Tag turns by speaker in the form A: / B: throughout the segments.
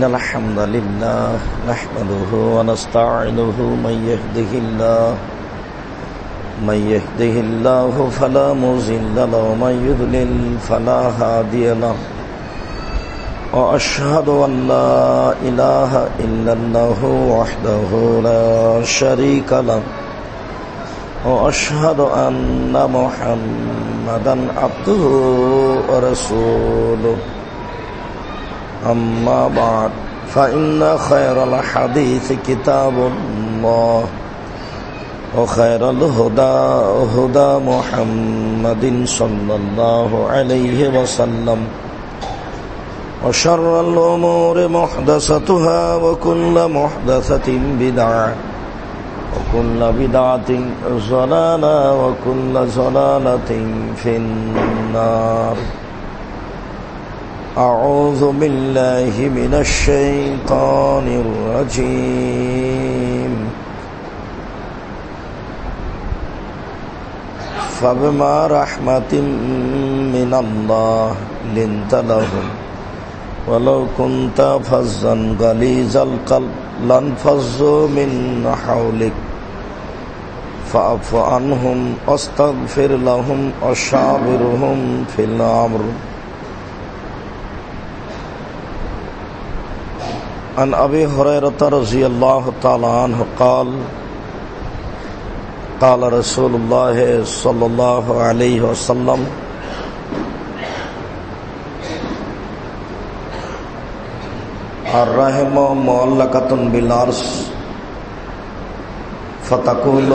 A: إن الحمد لله نحمده ونستعينه من يهده الله، من يهده الله فلا مضل له ومن يضلل فلا هادي له. وأشهد أن لا إله إلا الله وحده لا شريك له. وأشهد أن محمدا عبده ورسوله. أما بعد فإن خير الحديث كتاب الله وخير الهدى هدى محمد صلى الله عليه وسلم وشر الأمور محدثتها وكل محدثة بدعة وكل بدعة ضلالة وكل ضلالة في النار. أعوذ بالله من الشيطان الرجيم. فبما رحمة من الله لنت لهم. ولو كنت فزا غليظ القلب لانفضوا من حولك. فاعف عنهم واستغفر لهم وشاورهم في الأمر. عن أبي هريرة رضي الله تعالى عنه قال قال رسول الله صلى الله عليه وسلم، الرحم معلقة بالعرش، فتقول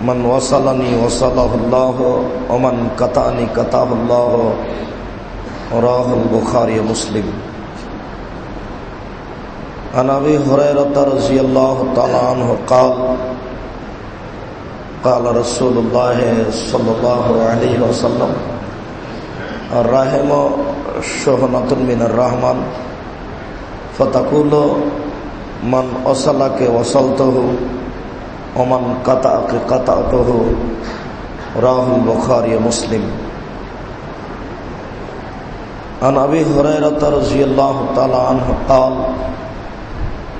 A: من وصلني وصله الله ومن قطعني قطعه الله رواه البخاري مسلم۔ عن ابي هريره رضي الله تعالى عنه قال قال رسول الله صلى الله عليه وسلم الرحم شهنة من الرحمن، فتقول من أصلك وصلته ومن قطعك قطعته راه البخاري مسلم۔ عن ابي هريره رضي الله تعالى عنه قال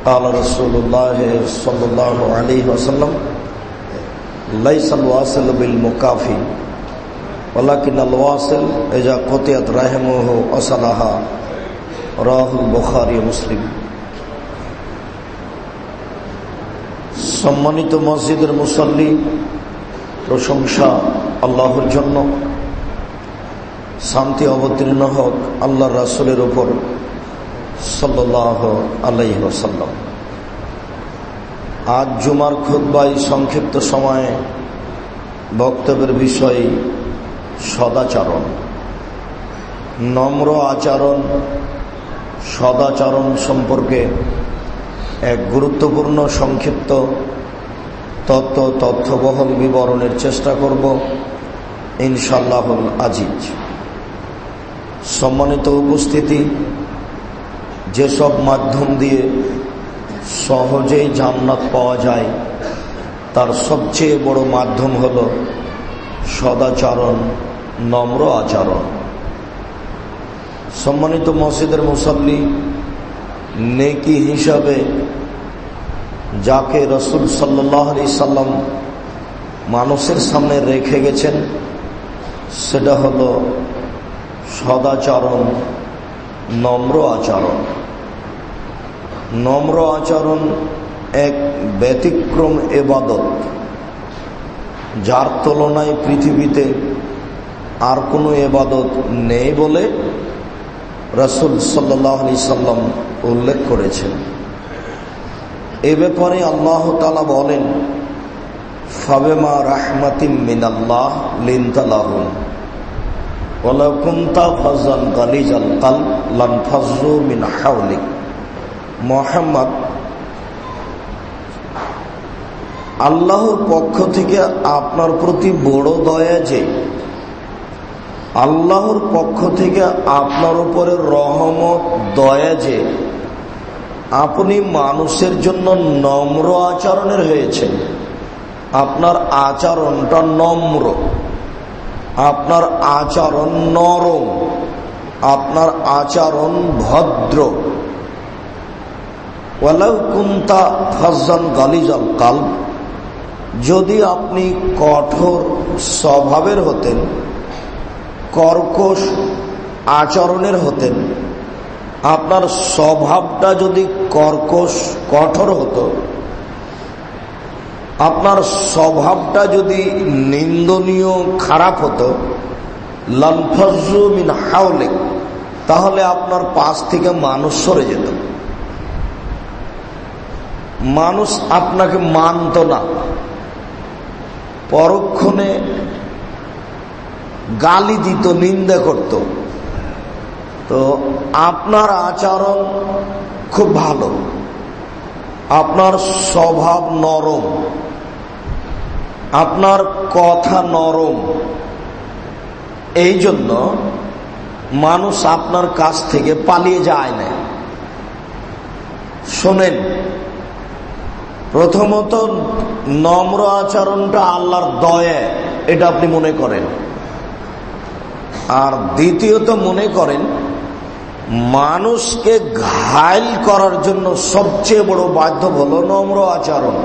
A: قال رسول الله صلى الله عليه وسلم ليس الواصل بالمكافي ولكن الواصل اذا قطعت رحمه اصلها راه البخاري مسلم সম্মানিত মসজিদের মুসল্লি প্রশংসা আল্লাহর জন্য শান্তি অবতীর্ণ হোক আল্লাহ রাসুলের উপর সাল্লাহ ওসাল্লাম আজ জুমার খুদ্বাই সংক্ষিপ্ত সময়ে বক্তব্যের বিষয় সদাচরণ। নম্র আচরণ, সদাচরণ সম্পর্কে এক গুরুত্বপূর্ণ সংক্ষিপ্ত তত্ত্ব তথ্যবহল বিবরণের চেষ্টা করব ইনশাল্লাহুল আজিজ। সম্মানিত উপস্থিতি যেসব মাধ্যম দিয়ে সহজেই জান্নাত পাওয়া যায়, তার সবচেয়ে বড় মাধ্যম হল সদাচরণ, নম্র আচরণ। সম্মানিত মসজিদের মুসল্লি, নেকি হিসাবে যাকে রসুল সাল্লাহ আলি সাল্লাম মানুষের সামনে রেখে গেছেন, সেটা হল সদাচরণ, নম্র আচরণ। নম্র আচরণ, এক ব্যতিক্রম এবাদত। যার তুলনায় পৃথিবীতে আর কোনো এবাদত নেই বলে রসুল সাল্লাহ আলি সাল্লাম উল্লেখ করেছেন। এ ব্যাপারে আল্লাহ তালা বলেন, ফাবেমা রাহমাতিম মিনাল্লাহ লিনতালাহুম ওয়ালাউ কুনতা ফাজ্জান গালিজাল কাল লানফাজ্জু মিন হাওলিক। মোহাম্মদ আল্লাহর পক্ষ থেকে আপনার প্রতি বড় দয়া যে আল্লাহর পক্ষ থেকে আপনার উপরে রহমত, দয়া যে আপনি মানুষের জন্য নম্র আচরণের হয়েছেন। আপনার আচরণটা নম্র। আপনার আচরণ নরম। আপনার আচরণ ভদ্র। কুন্তা ফজান গালিজাল কাল যদি আপনি কঠোর স্বভাবের হতেন, কর্কশ আচরণের হতেন, আপনার স্বভাবটা যদি কর্কশ, কঠোর হতো, আপনার স্বভাবটা যদি নিন্দনীয়, খারাপ হতো লনফজুমিন হাওলে তাহলে আপনার পাশ থেকে মানুষ সরে যেত। মানুষ আপনাকে মানত না। পরক্ষণে গালি দিত, নিন্দা করত। তো আপনার আচরণ খুব ভালো। আপনার স্বভাব নরম। আপনার কথা নরম। এই জন্য মানুষ আপনার কাছ থেকে পালিয়ে যায় না। শোনেন প্রথমত নম্র আচরণটা আল্লাহর দয়া, এটা আপনি মনে করেন। আর দ্বিতীয়ত মনে করেন, মানুষকে ঘায়ল করার জন্য সবচেয়ে বড় বাধ্য হলো নম্র আচরণ।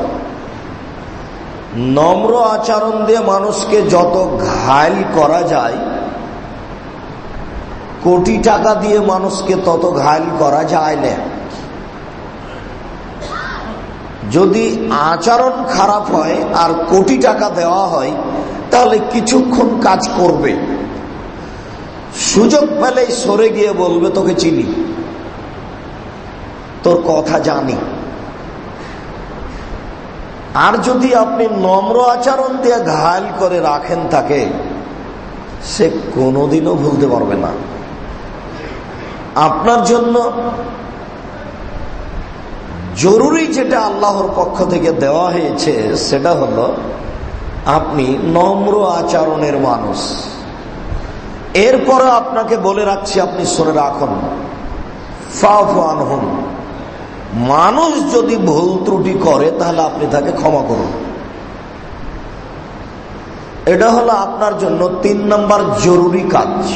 A: নম্র আচরণ দিয়ে মানুষকে যত ঘায়ল করা যায়, কোটি টাকা দিয়ে মানুষকে তত ঘায়ল করা যায় না। যদি আচরণ খারাপ হয় আর কোটি টাকা দেওয়া হয়, তাহলে কিছুক্ষণ কাজ করবে। সুযোগ পেলেই সরে গিয়ে বলবে, তোকে চিনি। তোর কথা জানি। আর যদি আপনি নম্র আচরণ দিয়ে ঘায়াল করে রাখেন তাকে, সে কোনোদিনও ভুলতে পারবে না। আপনার জন্য জরুরি যেটা আল্লাহর পক্ষ থেকে দেওয়া হয়েছে, সেটা হলো আপনি নম্র আচরণের মানুষ। এরপরে আপনাকে বলে রাখছি, আপনি সরে রাখুন। ফাফানহুম মানুষ যদি ভুল ত্রুটি করে, তাহলে আপনি তাকে ক্ষমা করুন। এটা হলো আপনার জন্য তিন নম্বর জরুরি কাজ।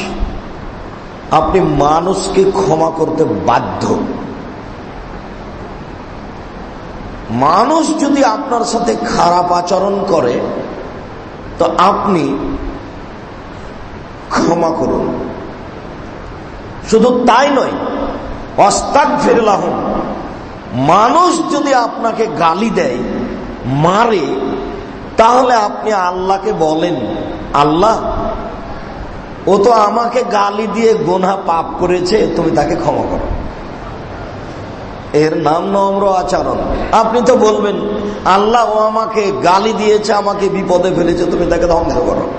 A: আপনি মানুষকে ক্ষমা করতে বাধ্য। মানুষ যদি আপনার সাথে খারাপ আচরণ করে, তো আপনি ক্ষমা করুন। শুধু তাই নয় অস্তাক ফেরলাহ মানুষ যদি আপনাকে গালি দেয়, মারে, তাহলে আপনি আল্লাহকে বলেন, আল্লাহ, ও তো আমাকে গালি দিয়ে গোনা পাপ করেছে, তুমি তাকে ক্ষমা করো। এর নাম নম্র আচরণ। আপনি তো বলবেন, আল্লাহ ও আমাকে গালি দিয়েছে, আমাকে বিপদে ফেলেছে, তুমি তাকে ধ্বংস করো।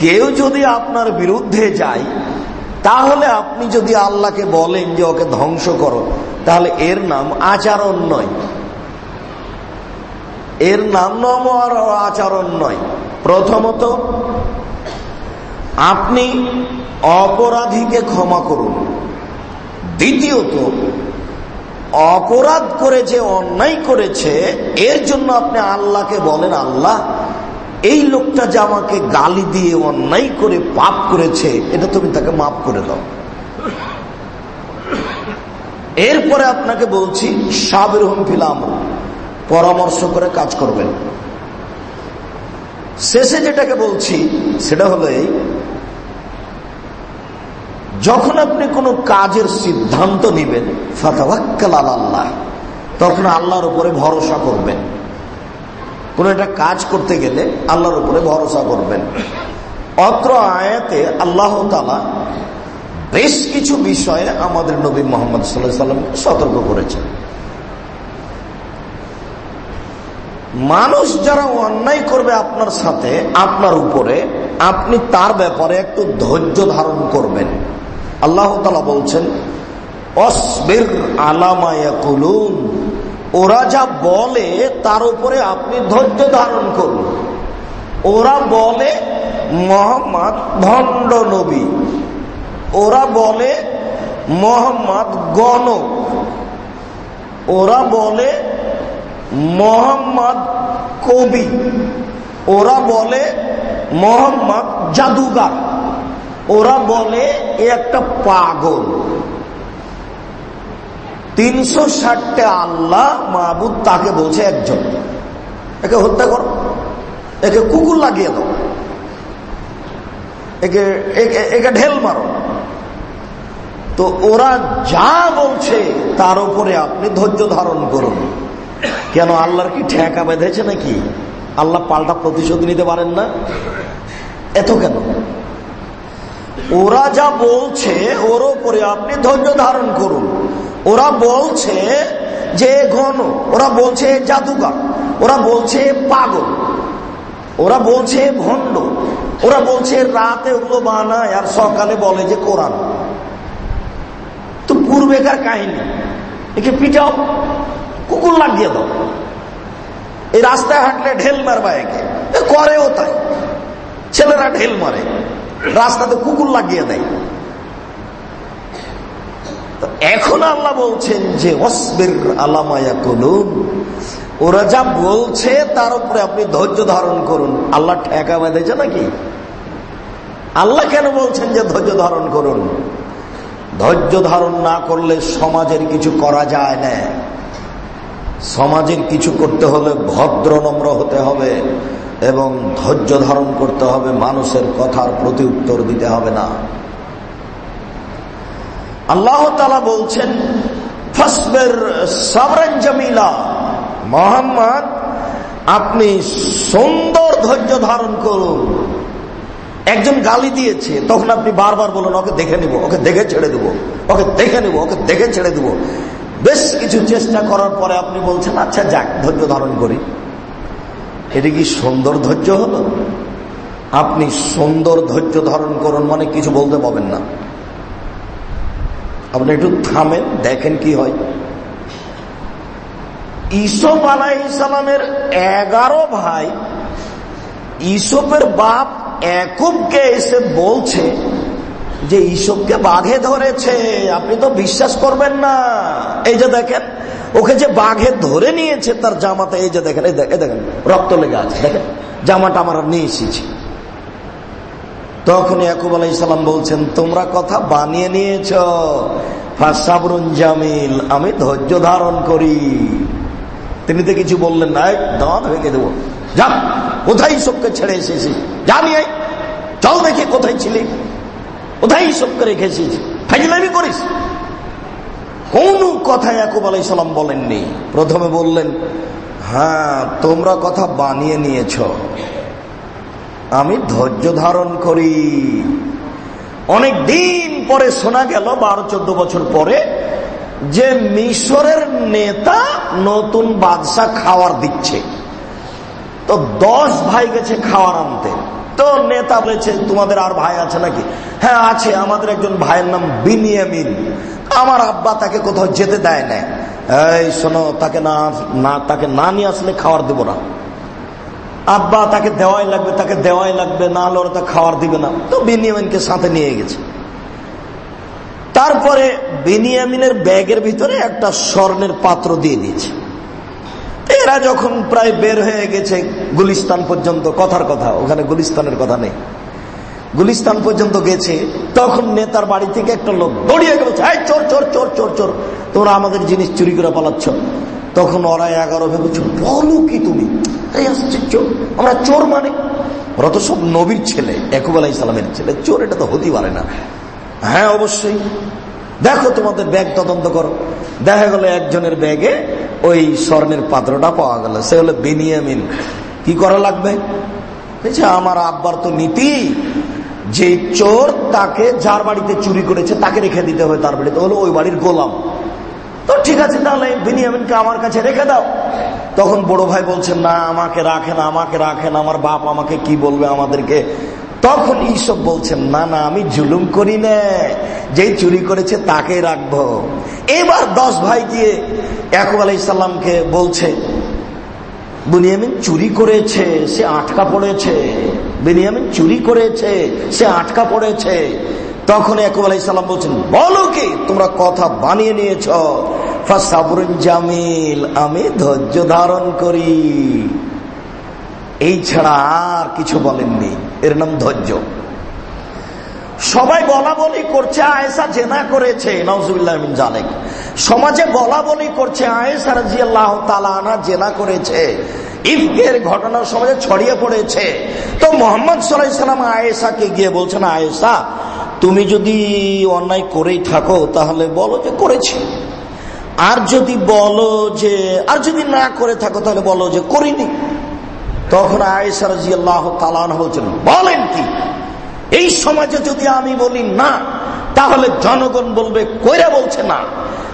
A: কেউ যদি আপনার বিরুদ্ধে যায়, তাহলে আপনি যদি আল্লাহকে বলেন যে ওকে ধ্বংস করো, তাহলে এর নাম আচরণ নয়। এর নাম নম আর আচরণ নয়। প্রথমত, আপনি অপরাধীকে ক্ষমা করুন। দ্বিতীয়ত, অপরাধ করে যে অন্যায় করেছে, এর জন্য আপনি আল্লাহকে বলেন, আল্লাহ, এই লোকটা যে আমাকে গালি দিয়ে অন্যায় করে পাপ করেছে, এটা তুমি তাকে মাফ করে দাও। এরপরে আপনাকে বলছি সাবের হোম ফিলাম পরামর্শ করে কাজ করবেন। শেষে যেটাকে বলছি, সেটা হলো এই যখন আপনি কোনো কাজের সিদ্ধান্ত নিবেন ফাতাবাক্কাল আল্লাহ, তখন আল্লাহর উপরে ভরসা করবেন। কোন একটা কাজ করতে গেলে আল্লাহর উপরে ভরসা করবেন। অত্র আয়াতে আল্লাহ তালা বেশ কিছু বিষয়ে আমাদের নবী মোহাম্মদ সাল্লাহ সাল্লামকে সতর্ক করেছেন। মানুষ যারা অন্যায় করবে আপনার সাথে, আপনার উপরে, আপনি তার ব্যাপারে একটু ধৈর্য ধারণ করবেন। আল্লাহ তালা বলছেন, অসবির আলামায়া কুলুন ওরা যা বলে তার উপরে আপনি ধৈর্য ধারণ করুন। ওরা বলে মোহাম্মদ ভণ্ড নবী। ওরা বলে মোহাম্মদ গণক ওরা বলে মোহাম্মদ কবি। ওরা বলে মোহাম্মদ জাদুগার। ওরা বলে, এ একটা পাগল। তিনশো ষাটটা আল্লাহ মাহবুদ তাকে বলছে একজন। একে হত্যা করো। একে কুকুর লাগিয়ে দাও। একে একে ঢেল মারো। তো ওরা যা বলছে, তার উপরে আপনি ধৈর্য ধারণ করুন। কেন আল্লাহর কি ঠেকা বেঁধেছে নাকি? আল্লাহ পাল্টা প্রতিশোধ নিতে পারেন না? এত কেন? ওরা যা বলছে, ওর ওপরে আপনি ধৈর্য ধারণ করুন। ওরা বলছে যে ঘন, ওরা বলছে জাদুঘর ওরা বলছে পাগল, ওরা বলছে ভণ্ড, ওরা বলছে রাতে ওগুলো বানায় আর সকালে বলে যে কোরআন। তো পূর্বেকার কাহিনী, একে পিটাও, কুকুর লাগিয়ে দাও। এই রাস্তায় হাঁটলে ঢেল মারবা একে করেও তাই, ছেলেরা ঢেল মারে। রাস্তাতে কুকুর লাগিয়ে দেয়। এখন আল্লাহ বলছেন যে অসবের আলামায়া করুন ওরা যা বলছে তার উপরে আপনি ধৈর্য ধারণ করুন। আল্লাহ ঠেকা বেঁধেছে নাকি? আল্লাহ কেন বলছেন যে ধৈর্য ধারণ করুন? ধৈর্য ধারণ না করলে সমাজের কিছু করা যায় না। সমাজের কিছু করতে হলে ভদ্র নম্র হতে হবে। এবং ধৈর্য ধারণ করতে হবে, মানুষের কথার প্রতি উত্তর দিতে হবে না। আল্লাহ তালা বলছেন, ফসবের মোহাম্মদ, আপনি সুন্দর ধৈর্য ধারণ করুন। একজন গালি দিয়েছে, তখন আপনি বারবার বলুন, ওকে দেখে নিব, ওকে দেখে ছেড়ে দেবো, ওকে দেখে নিব, ওকে দেখে ছেড়ে দেবো। বেশ কিছু চেষ্টা করার পরে আপনি বলছেন আচ্ছা যাক, ধৈর্য ধারণ করি। এটা কি সুন্দর ধৈর্য হলো? আপনি সুন্দর ধৈর্য ধারণ করুন মানে কিছু বলতে পাবেন না। আপনি একটু থামেন, দেখেন কি হয়। ইসব আলাই ইসলামের এগারো ভাই ইসবের বাপ একুবকে এসে বলছে যে ইসবকে বাঘে ধরেছে, আপনি তো বিশ্বাস করবেন না। এই যে দেখেন ওকে যে বাঘে ধরে নিয়েছে তার জামাতে এই যে দেখেন, এই দেখেন, রক্ত লেগে আছে, দেখেন, জামাটা আমার নিয়ে এসেছি। তখন ইয়াকুব আলাই সালাম বলছেন, তোমরা কথা বানিয়ে নিয়েছ। জামিল, আমি ধৈর্য ধারণ করি। তিনি তো কিছু বললেন না দাঁত ভেঙে দেবো। যা, কোথায় সবকে ছেড়ে এসেছি জানি চল দেখি কোথায় ছিলি। কোথায় সবকে রেখেছিস? ফাইজলামি করিস। কোন কথা ইয়াকুব আলাই সালাম বলেননি। প্রথমে বললেন হ্যাঁ তোমরা কথা বানিয়ে নিয়েছ। আমি ধৈর্য ধারণ করি। অনেক দিন পরে শোনা গেল, বারো চোদ্দ বছর পরে, যে মিশরের নেতা নতুন বাদশাহ খাওয়ার দিচ্ছে। তো দশ ভাই গেছে খাওয়ার আনতে। তো নেতা বলেছে, তোমাদের আর ভাই আছে নাকি? হ্যাঁ আছে। আমাদের একজন ভাইয়ের নাম বিনিয়ামিন। আমার আব্বা তাকে কোথাও যেতে দেয় না এই শোনো, তাকে না তাকে না নিয়ে আসলে খাওয়ার দেব না। আব্বা তাকে দেওয়াই লাগবে, তাকে দেওয়াই লাগবে, না হলে ওরা খাওয়ার দিবে না। তো বিনিয়ামিনকে সাথে নিয়ে গেছে। তারপরে বিনিয়ামিনের ব্যাগের ভিতরে একটা স্বর্ণের পাত্র দিয়ে দিয়েছে। এরা যখন প্রায় বের হয়ে গেছে গুলিস্তান পর্যন্ত, কথার কথা, ওখানে গুলিস্তানের কথা নেই। গুলিস্তান পর্যন্ত গেছে, তখন নেতার বাড়ি থেকে একটা লোক দড়িয়ে গেল চোর চোর চোর চোর চোর, তোমরা আমাদের জিনিস চুরি করে পালাচ্ছ। তখন ওরা এগারো ভেবেছ বলো কি তুমি? আমরা চোর মানে? ওরা তো সব নবীর ছেলে একুব আলাহ ইসলামের ছেলে, চোর এটা তো হতেই পারে না। হ্যাঁ অবশ্যই। দেখো তোমাদের ব্যাগ তদন্ত করো। দেখা গেল একজনের ব্যাগে ওই স্বর্ণের পাত্রটা পাওয়া গেল, সে হলো বেনিয়ামিন। কি করা লাগবে? আমার আব্বার তো নীতি যে চোর তাকে যার বাড়িতে চুরি করেছে, তাকে রেখে দিতে হবে তার বাড়িতে। হলো ওই বাড়ির গোলাম। তো ঠিক আছে, তাহলে বেনিয়ামিনকে আমার কাছে রেখে দাও। তখন বড় ভাই বলছেন, না, আমাকে রাখেন আমাকে রাখেন, আমার বাপ আমাকে কি বলবে আমাদেরকে? তখন এইসব বলছেন, না না, আমি জুলুম করি না। যে চুরি করেছে তাকে রাখব। এবার দশ ভাই গিয়ে ইয়াকুব আলাইসাল্লামকে বলছে, বুনিয়ামিন চুরি করেছে, সে আটকা পড়েছে। বিনিয়ামিন চুরি করেছে, সে আটকা পড়েছে। তখন ইয়াকুব আলাইসাল্লাম বলছেন, বলো কি, তোমরা কথা বানিয়ে নিয়েছ? সাবরুন জামিল, আমি ধৈর্য ধারণ করি। এই ছাড়া আর কিছু বলেননি। এর নাম ধৈর্য। সবাই বলা বলি করছে আয়েসা জেনা করেছে নজরুল্লাহমিন সমাজে বলা বলি করছে আয়েসা রাজি আল্লাহ তালা জেনা করেছে। ইফকের ঘটনা সমাজে ছড়িয়ে পড়েছে। তো মোহাম্মদ সাল্লাম আয়েসাকে গিয়ে বলছেন আয়েসা তুমি যদি অন্যায় করেই থাকো, তাহলে বলো যে করেছি। আর যদি বলো যে, আর যদি না করে থাকো, তাহলে বলো যে করিনি। তখন আয়েসা রাজি আল্লাহ তালান বলছেন, বলেন কি? এই সমাজে যদি আমি বলি না, তাহলে জনগণ বলবে, কইরা বলছে না।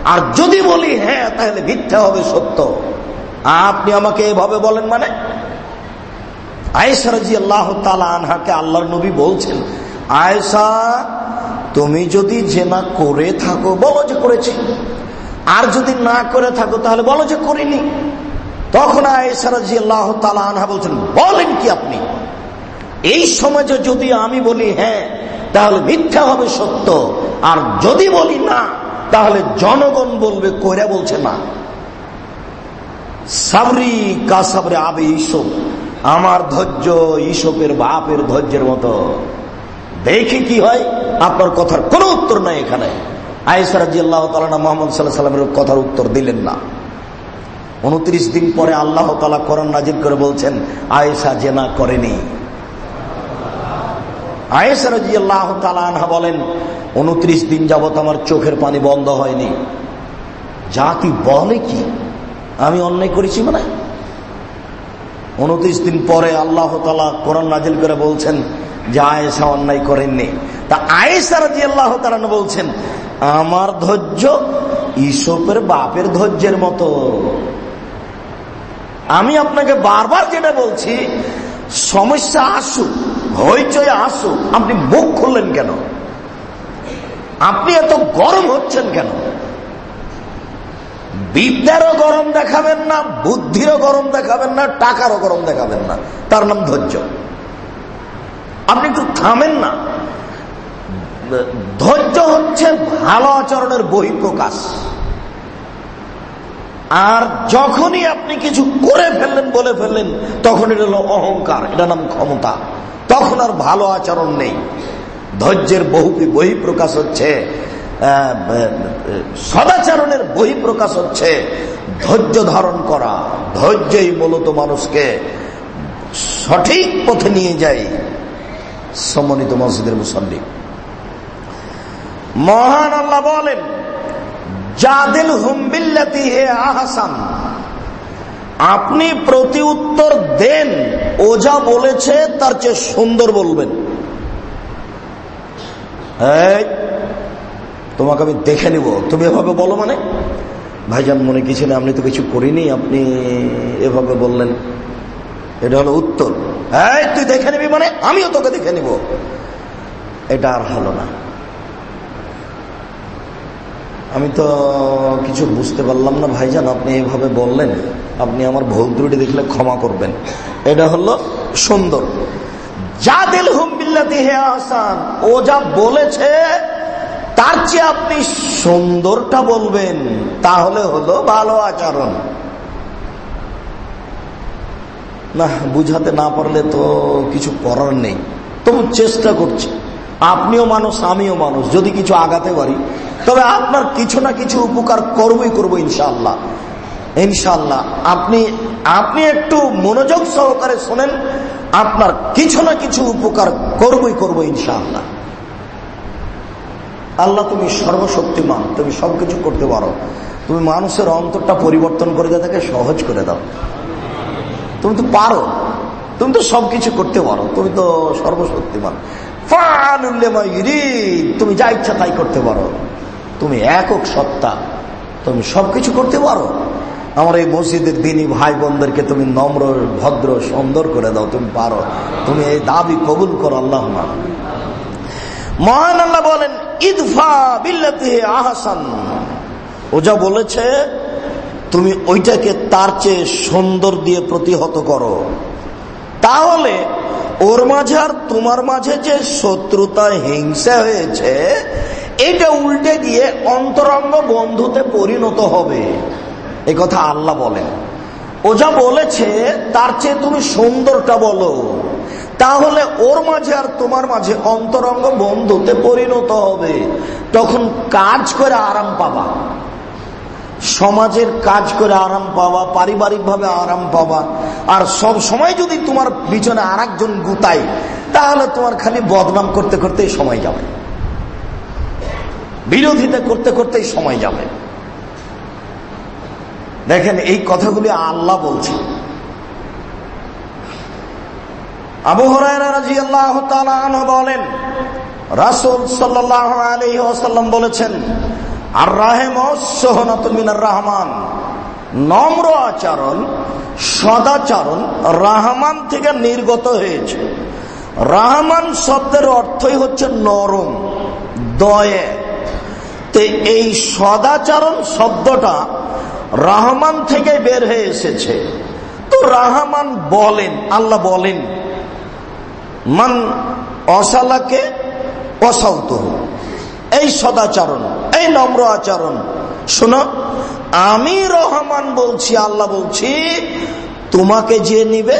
A: আর যদি বলি হ্যাঁ তাহলে মিথ্যা হবে, সত্য। আপনি আমাকে এভাবে বলেন মানে? আয়েসা রাজি আল্লাহ আনহাকে আল্লাহর নবী বলছেন আয়েসা তুমি যদি জেনা করে থাকো, বলো যে করেছি। আর যদি না করে থাকো, তাহলে বলো যে করিনি। তখন আয়েসা রাজি আল্লাহ আনহা বলছেন, বলেন কি আপনি? এই সমাজে যদি আমি বলি হ্যাঁ তাহলে মিথ্যা হবে সত্য। আর যদি বলি না, তাহলে জনগণ বলবে, কইরা বলছে না। সাবরি কাসাবরে আবে ইসব। আমার ধৈর্য ইসবের বাপের ধৈর্যের মতো। দেখি কি হয়, আপনার কথার কোনো উত্তর নাই এখানে। আয়েসারাজি আল্লাহ তালা মোহাম্মদ সাল্লাহ সাল্লামের কথার উত্তর দিলেন না। উনত্রিশ দিন পরে আল্লাহ তালা করণ নাজির করে বলছেন আয়েসা জেনা করেনি। আয়েসা রাজি আল্লাহ তালা বলেন, উনত্রিশ দিন যাবত আমার চোখের পানি বন্ধ হয়নি। জাতি বলে কি? আমি অন্যায় করেছি মানে? উনত্রিশ দিন পরে আল্লাহ তালা কোরআন নাজিল করে বলছেন যে আয়েসা অন্যায় করেননি। তা আয়েসা রাজি আল্লাহ তালান বলছেন, আমার ধৈর্য ইসপের বাপের ধৈর্যের মতো। আমি আপনাকে বারবার যেটা বলছি, সমস্যা আসুক হইচই আসুক, আপনি মুখ খুললেন কেন? আপনি এত গরম হচ্ছেন কেন? বিদ্যারও গরম দেখাবেন না, বুদ্ধিরও গরম দেখাবেন না, টাকারও গরম দেখাবেন না। তার নাম ধৈর্য। আপনি একটু থামেন না। ধৈর্য হচ্ছে ভালো আচরণের বহিঃপ্রকাশ। আর যখনই আপনি কিছু করে ফেললেন, বলে ফেললেন, তখন এটা হলো অহংকার, এটা নাম ক্ষমতা। তখন আর ভালো আচরণ নেই। ধৈর্যের বহু বহিঃপ্রকাশ হচ্ছে সদাচরণের বহিঃপ্রকাশ হচ্ছে ধৈর্য ধারণ করা। ধৈর্যই মূলত মানুষকে সঠিক পথে নিয়ে যায় সমন্বিত মসজিদের মুসল্লি। মহান আল্লাহ বলেন জাদিল হুম্বিল্লাতি হে আহসান। আপনি প্রতি উত্তর দেন। ও যা বলেছে, তার চেয়ে সুন্দর বলবেন। তোমাকে আমি দেখে নিব। তুমি এভাবে বলো মানে? ভাইজান মনে কিছু না আপনি তো কিছু করিনি, আপনি এভাবে বললেন। এটা হলো উত্তর। হ্যাঁ তুই দেখে নিবি মানে? আমিও তোকে দেখে নিব। এটা আর হলো না। আমি তো কিছু বুঝতে পারলাম না, ভাইজান, আপনি এভাবে বললেন। আপনি আমার ভুল ত্রুটি দেখলে ক্ষমা করবেন। এটা হলো সুন্দর। যা দিল হুম বিল্লাতি হে আহসান, ও যা বলেছে, তার চেয়ে আপনি সুন্দরটা বলবেন। তাহলে হলো ভালো আচরণ। না, বুঝাতে না পারলে তো কিছু করার নেই। তবু চেষ্টা করছি। আপনিও মানুষ, আমিও মানুষ, যদি কিছু আগাতে পারি। তবে আপনার কিছু না কিছু উপকার করবই করব ইনশাল্লাহ ইনশাল্লাহ আপনি আপনি একটু মনোযোগ সহকারে শোনেন, আপনার কিছু না কিছু উপকার করবই করব ইনশাল্লাহ আল্লাহ, তুমি সর্বশক্তিমান, তুমি সবকিছু করতে পারো। তুমি মানুষের অন্তরটা পরিবর্তন করে দিয়ে তাকে সহজ করে দাও। তুমি তো পারো, তুমি তো সবকিছু করতে পারো, তুমি তো সর্বশক্তিমান। তুমি যা ইচ্ছা তাই করতে পারো। তুমি একক সত্তা, তুমি সবকিছু করতে পারো। আমার এই মসজিদের দিনী ভাই বোনদেরকে তুমি নম্র, ভদ্র, সুন্দর করে দাও, তুমি পারো। তুমি এই দাবি কবুল করো, আল্লাহ মহান আল্লাহ বলেন, ইদফা বিল্লাতি আহসান। ও যা বলেছে, তুমি ওইটাকে তার চেয়ে সুন্দর দিয়ে প্রতিহত করো। তাহলে ওর মাঝে আর তোমার মাঝে যে শত্রুতা, হিংসা হয়েছে, এটা উল্টে গিয়ে অন্তরঙ্গ বন্ধুতে পরিণত হবে। এ কথা আল্লাহ বলেন। ও যা বলেছে, তার চেয়ে তুমি সুন্দরটা বলো। তাহলে ওর মাঝে আর তোমার মাঝে অন্তরঙ্গ বন্ধুতে পরিণত হবে। তখন কাজ করে আরাম পাবা। সমাজের কাজ করে আরাম পাওয়া পারিবারিক ভাবে আরাম পাওয়া, আর সব সময় যদি তোমার পিছনে আর একজন গুতাই তাহলে তোমার খালি বদনাম করতে করতেই সময় যাবে। বিরোধিতা করতে করতেই সময় যাবে। দেখেন, এই কথাগুলি আল্লাহ বলছে আবু হরাই বলেন, রাসুল সাল্লাহ আলী বলেছেন আর রাহেম সোহনাতুমিনার রহমান। নম্র আচরণ, সদাচরণ রাহমান থেকে নির্গত হয়েছে। রাহমান শব্দের অর্থই হচ্ছে নরম, দয়ে। তো এই সদাচরণ শব্দটা রাহমান থেকে বের হয়ে এসেছে। তো রাহমান বলেন, আল্লাহ বলেন, মান অসালাকে অসাউত এই সদাচরণ, এই নম্র আচরণ। শোনো, আমি রহমান বলছি, আল্লাহ বলছি, তোমাকে যে নিবে,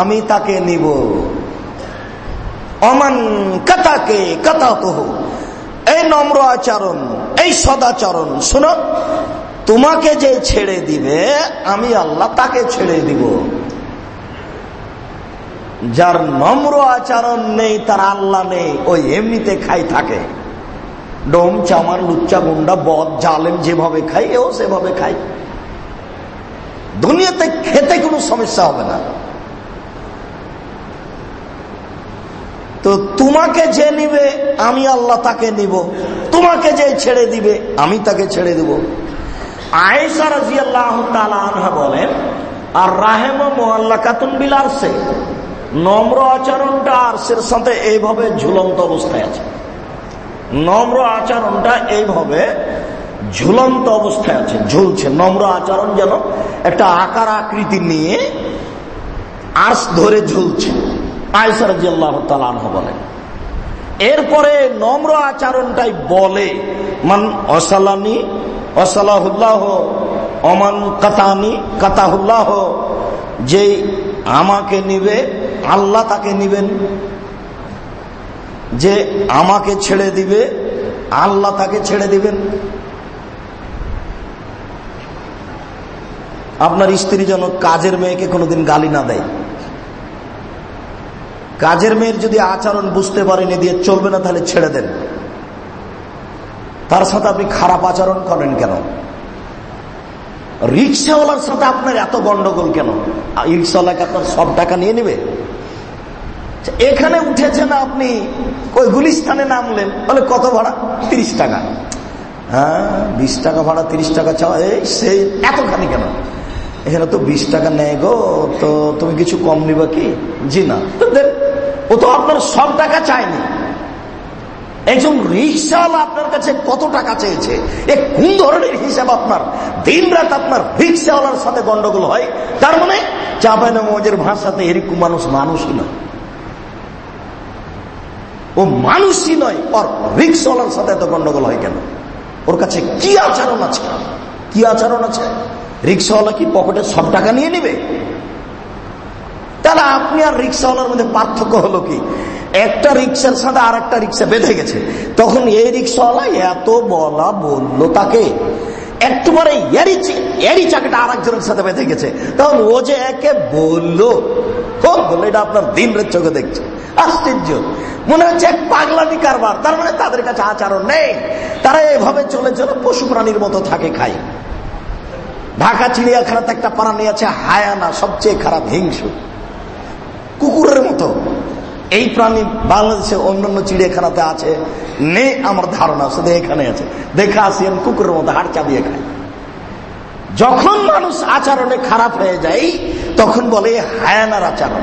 A: আমি তাকে নিব। অমান কাতাকে কাতা কহ এই নম্র আচরণ, এই সদাচরণ, শোনো, তোমাকে যে ছেড়ে দিবে, আমি আল্লাহ তাকে ছেড়ে দিব। যার নম্র আচরণ নেই, তার আল্লাহ নেই ওই এমনিতে খাই থাকে। ডোম চামান লুচ্চা, গুন্ডা বদ জালেম যেভাবে খাই এও সেভাবে খাই দুনিয়াতে খেতে কোনো সমস্যা হবে না। তো তোমাকে যে নিবে, আমি আল্লাহ তাকে নিব। তোমাকে যে ছেড়ে দিবে, আমি তাকে ছেড়ে দিব। আয়েশা বলেন, আর রাহেম মোয়াল্লা কাতুন নম্র আচরণটা আরসের সাথে এইভাবে ঝুলন্ত অবস্থায় আছে। নম্র আচরণটা এইভাবে ঝুলন্ত অবস্থায় আছে, ঝুলছে। নম্র আচরণ যেন একটা আকার আকৃতি নিয়ে আর্স ধরে ঝুলছে। আয়সার জিয়াল্লাহ বলেন। এরপরে নম্র আচরণটাই বলে, মান অসালানি, অসালাহুল্লাহ, অমান কাতানি, কাতাহুল্লাহ যে আমাকে নিবে, আল্লাহ তাকে নিবেন। যে আমাকে ছেড়ে দিবে, আল্লাহ তাকে ছেড়ে দিবেন। আপনার স্ত্রী যেন কাজের মেয়েকে কোনোদিন গালি না দেয়। কাজের মেয়ের যদি আচরণ বুঝতে পারেনি দিয়ে চলবে না, তাহলে ছেড়ে দেন। তার সাথে আপনি খারাপ আচরণ করেন কেন? রিক্সাওয়ালার সাথে আপনার এত গন্ডগোল কেন? রিক্সাওয়ালাকে আপনার সব টাকা নিয়ে নেবে? এখানে উঠেছেন আপনি ওই গুলিস্তানে নামলেন? বলে, কত ভাড়া? তিরিশ টাকা। হ্যাঁ বিশ টাকা ভাড়া, তিরিশ টাকা চাওয়া, এই সেই, এতখানি কেন? এখানে তো বিশ টাকা নেয় গো, তো তুমি কিছু কম নিবা কি? জি না। ও তো আপনার সব টাকা চায়নি। একজন রিক্সাওয়ালা আপনার কাছে কত টাকা চেয়েছে? এ কোন ধরনের হিসাব আপনার? দিন রাত আপনার রিক্সাওয়ালার সাথে গন্ডগোল হয়। তার মানে চাপাইনা মজের ভাষাতে এরকম মানুষ মানুষই নয় ও মানুষই নয়, ওর রিক্সওয়ালার সাথে এত গন্ডগোল হয় কেন? ওর কাছে কি আচরণ আছে? কি আচরণ আছে? রিক্সাওয়ালা কি পকেটে সব টাকা নিয়ে নিবে? তাহলে আপনি আর রিক্সাওয়ালার মধ্যে পার্থক্য হলো কি? একটা রিক্সার সাথে আর একটা রিক্সা বেঁধে গেছে। তখন এই রিক্সাওয়ালা এত বলা বলল তাকে। একটু পরে এরই চাকাটা আর একজনের সাথে বেঁধে গেছে। তখন ও যে একে বলল বলল, এটা আপনার দিন চোখে দেখছে? আশ্চর্য। মনে হচ্ছে এক পাগলামি কারবার। তার মানে তাদের কাছে আচরণ নেই। তারা এভাবে চলে চলে পশু প্রাণীর মতো থাকে খায়। ঢাকা, চিড়িয়াখানাতে একটা প্রাণী আছে, হায়ানা, সবচেয়ে খারাপ হিংসু কুকুরের মতো। এই প্রাণী বাংলাদেশে অন্যান্য চিড়িয়াখানাতে আছে। নেই আমার ধারণা, শুধু এখানে আছে। দেখে আসি আমি কুকুরের মতো হাড় চালিয়ে খাই। যখন মানুষ আচরণে খারাপ হয়ে যায়, তখন বলে হায়ানার আচরণ।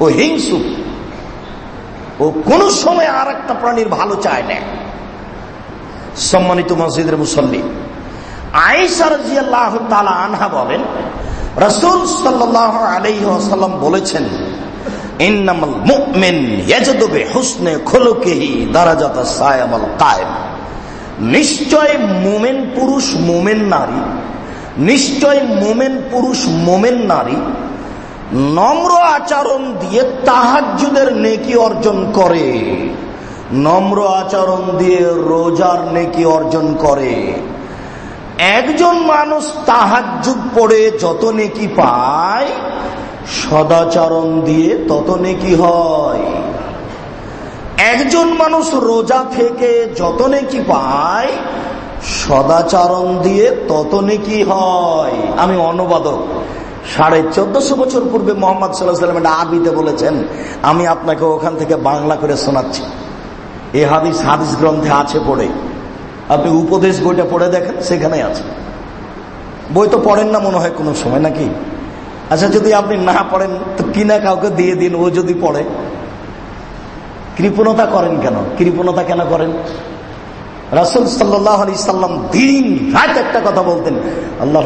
A: ও হিংসু। ও কোন সময় আর একটা প্রাণীর ভালো চায় না। সম্মানিত মসজিদের মুসল্লি আইসার আনহা বলেন, রসুল সাল্লাহ আলাইসাল্লাম বলেছেন নিশ্চয় মোমেন পুরুষ, মোমেন নারী নিশ্চয় মোমেন পুরুষ, মোমেন নারী, নম্র আচরণ দিয়ে তাহাজুদের নেকি অর্জন করে। নম্র আচরণ দিয়ে রোজার নেকি অর্জন করে। একজন মানুষ তাহাজুদ পড়ে যত নেকি পায়, সদাচরণ দিয়ে তত নেকি হয়। একজন মানুষ রোজা থেকে যত নেকি পায় সদাচরণ দিয়ে তত নেকি হয়। আমি অনুবাদক। সাড়ে চোদ্দশো বছর পূর্বে মোহাম্মদ সাল্লাহ সাল্লাম এটা আরবিতে বলেছেন, আমি আপনাকে ওখান থেকে বাংলা করে শোনাচ্ছি। এ হাদিস হাদিস গ্রন্থে আছে পড়ে। আপনি উপদেশ বইটা পড়ে দেখেন সেখানে আছে। বই তো পড়েন না মনে হয় কোনো সময়, নাকি? আচ্ছা যদি আপনি না পড়েন, তো কিনা কাউকে দিয়ে দিন, ও যদি পড়ে। কৃপণতা করেন কেন? কৃপণতা কেন করেন? রাসুল সাল্লাহ আলি সাল্লাম দিন রাত একটা কথা বলতেন আল্লাহ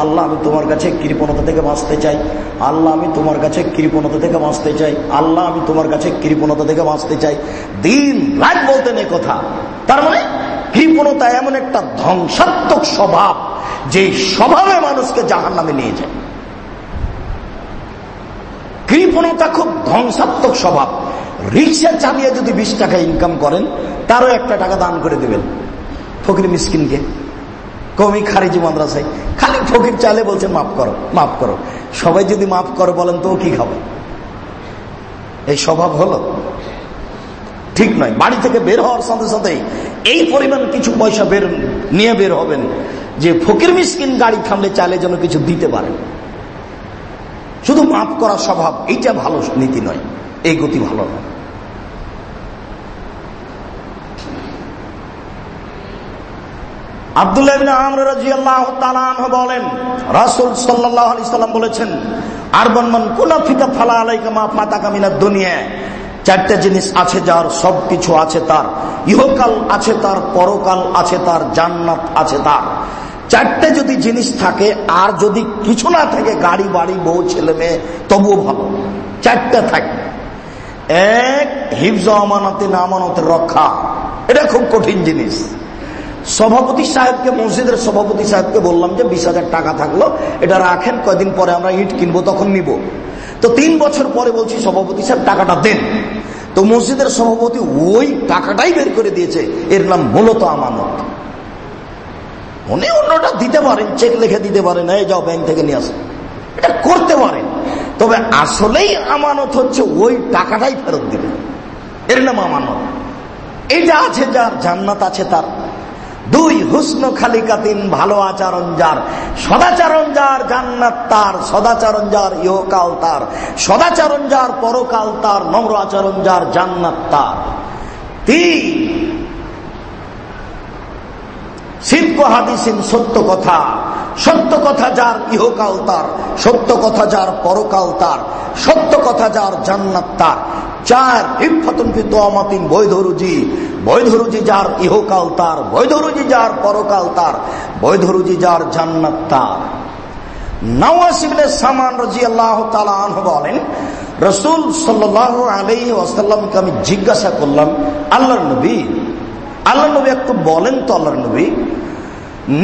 A: আল্লাহ, আমি তোমার কাছে কৃপণতা থেকে বাঁচতে চাই আল্লাহ, আমি তোমার কাছে কৃপণতা থেকে বাঁচতে চাই আল্লাহ, আমি তোমার কাছে কৃপণতা থেকে বাঁচতে চাই দিন রাত বলতেন এ কথা। তার মানে কৃপণতা এমন একটা ধ্বংসাত্মক স্বভাব যে স্বভাবে মানুষকে জাহান নামে নিয়ে যায়। কৃপণতা খুব ধ্বংসাত্মক স্বভাব। রিক্সা চালিয়ে যদি বিশ টাকা ইনকাম করেন, তারও একটা টাকা দান করে দেবেন। ফকির মিসকিনকে। কমি খারিজি মাদ্রাসায়। খালি ফকির চালে বলছে, মাফ করো মাফ করো। সবাই যদি মাফ করে বলেন, তো কি খাবে? এই স্বভাব হলো? ঠিক নয়। বাড়ি থেকে বের হওয়ার সাথে সাথে এই পরিমাণ কিছু পয়সা বের, নিয়ে বের হবেন যে ফকির মিসকিন গাড়ি থামলে চালে যেন কিছু দিতে পারেন শুধু মাফ করার স্বভাব, এইটা ভালো নীতি নয়। এই গতি ভালো নয়। আবদুল্লাহ বলেন, রাসুল সাল্লাহ আলি সাল্লাম বলেছেন আর বনমান কোনা ফিকা ফালা আলাইকামা ফাতা কামিনা দুনিয়া। চারটা জিনিস আছে যার সব কিছু আছে তার, ইহকাল আছে তার, পরকাল আছে তার, জান্নাত আছে তার। চারটে যদি জিনিস থাকে, আর যদি কিছু না থাকে, গাড়ি, বাড়ি, বউ, ছেলে, মেয়ে, তবুও ভালো। চারটে থাকে। এক হিফজ আমানতে না আমানতের রক্ষা। এটা খুব কঠিন জিনিস। সভাপতি সাহেবকে, মসজিদের সভাপতি সাহেবকে বললাম যে বিশ হাজার টাকা থাকল, এটা রাখেন, কয়দিন পরে আমরা ইট কিনবো, তখন নিব। তো তিন বছর পরে বলছি, সভাপতি সাহেব, টাকাটা দেন। তো মসজিদের সভাপতি ওই টাকাটাই বের করে দিয়েছে, এর নাম মূলত আমানত। উনি অন্যটা দিতে পারেন, চেক লিখে দিতে পারেন, এই যাও ব্যাংক থেকে নিয়ে আসেন এটা করতে পারেন। তবে আসলেই আমানত হচ্ছে ওই টাকাটাই ফেরত দিবে। এর নাম আমানত। এইটা আছে যার, জান্নাত আছে তার। দুই হুসন খালিকাতিন ভালো আচরণ যার, সদাচরণ যার জান্নাত তার, সদাচরণ যার ইহকাল তার, সদাচরণ যার পরকাল তার, নম্র আচরণ যার জান্নাত তার। তিন শিল্প হাদিসিন সত্য কথা সত্য কথা যার ইহকাল তার, সত্য কথা যার পরকাল তার, সত্য কথা যার জান্নাত তার। চার ইফাতুন ফিতামাতিন বৈধরুজি বৈধরুজি যার ইহকাল তার, বৈধরুজি যার পরকাল তার, বৈধরুজি যার জান্নাত তার। নওয়াসিবনে সামান রাজি আল্লাহ বলেন, রসুল সাল্লাহ আলাই ওয়াসাল্লামকে আমি জিজ্ঞাসা করলাম, আল্লাহর নবী? আল্লাহ নবী একটু বলেন তো আল্লাহর নবী,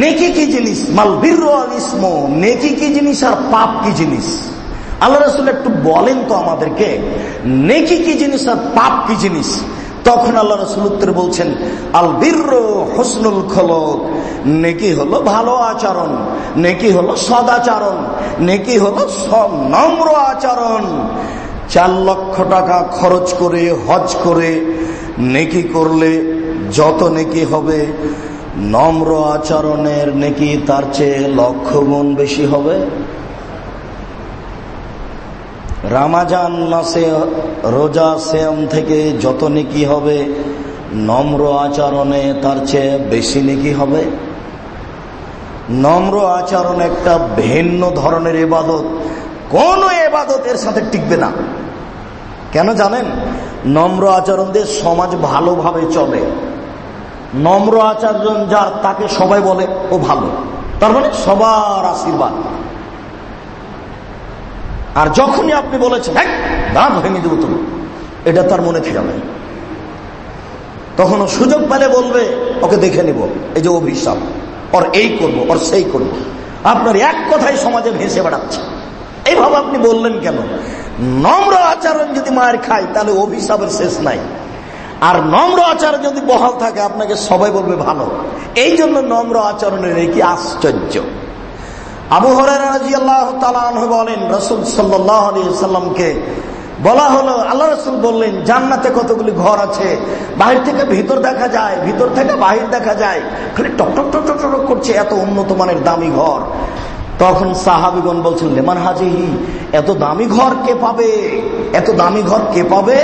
A: নেকি কি জিনিস? মালবির ইসম, নেকি কি জিনিস আর পাপ কি জিনিস? আল্লাহ রসুল একটু বলেন তো আমাদেরকে, নেকি কি জিনিস আর পাপ কি জিনিস? তখন আল্লাহ রসুল উত্তর বলছেন, আল বীর হসনুল খলক। নেকি হলো ভালো আচরণ, নেকি হলো সদাচরণ নেকি হলো নম্র আচরণ। চার লক্ষ টাকা খরচ করে, হজ করে, নেকি করলে যত নেকি হবে, নম্র আচরণের নেকি তার চেয়ে লক্ষ গুণ বেশি হবে? রামাজান মাসে রোজা সেম থেকে যত নেকি হবে, নম্র আচরণে তার চেয়ে বেশি নেকি হবে। নম্র আচরণ একটা ভিন্ন ধরনের এবাদত কোন এবাদত এর সাথে টিকবে না। কেন জানেন? নম্র আচরণ দিয়ে সমাজ ভালোভাবে চলে। নম্র আচরণ যার, তাকে সবাই বলে ও ভালো। তার মানে সবার আশীর্বাদ। আর যখনই আপনি বলেছেন এক দাঁত ভেঙে দেবো তুমি, এটা তার মনে থেকে যাবে তখন সুযোগ পেলে বলবে, ওকে দেখে নিব, এই যে অভিশাপ, ওর এই করব, ওর সেই করব। আপনার এক কথাই সমাজে ভেসে বেড়াচ্ছে। এইভাবে আপনি বললেন কেন? নম্র আচরণ যদি মায়ের খায়, তাহলে অভিশাপের শেষ নাই। আর নম্র আচরণ যদি বহাল থাকে, আপনাকে সবাই বলবে ভালো। এই জন্য নম্র আচরণের কি আশ্চর্য। আবু আল্লাহ বলেন, রসুল সাল্লামকে বলা হলো, আল্লাহ রসুল বললেন, জান্নাতে কতগুলি ঘর আছে? বাহির থেকে ভিতর দেখা যায়, ভিতর থেকে বাহির দেখা যায়। খালি টক টক টক টক করছে এত উন্নত মানের দামি ঘর। তখন সাহাবিগণ বলছেন লেমান হাজিহি, এত দামি ঘর কে পাবে? এত দামি ঘর কে পাবে?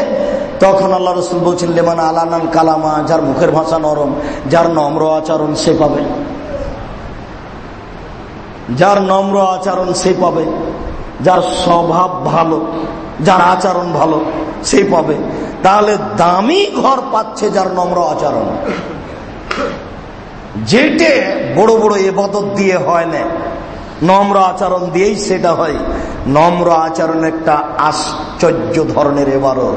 A: তখন আল্লাহ রসুল বলছেন, লেমান আলানান কালামা, যার মুখের ভাষা নরম, যার নম্র আচরণ সে পাবে। যার নম্র আচরণ সে পাবে, যার স্বভাব ভালো, যার আচরণ ভালো সে পাবে। তাহলে দামি ঘর পাচ্ছে যার নম্র আচরণ। যেটে বড় বড় এবাদত দিয়ে হয় না, নম্র আচরণ দিয়েই সেটা হয়। নম্র আচরণ একটা আশ্চর্য ধরনের এবারত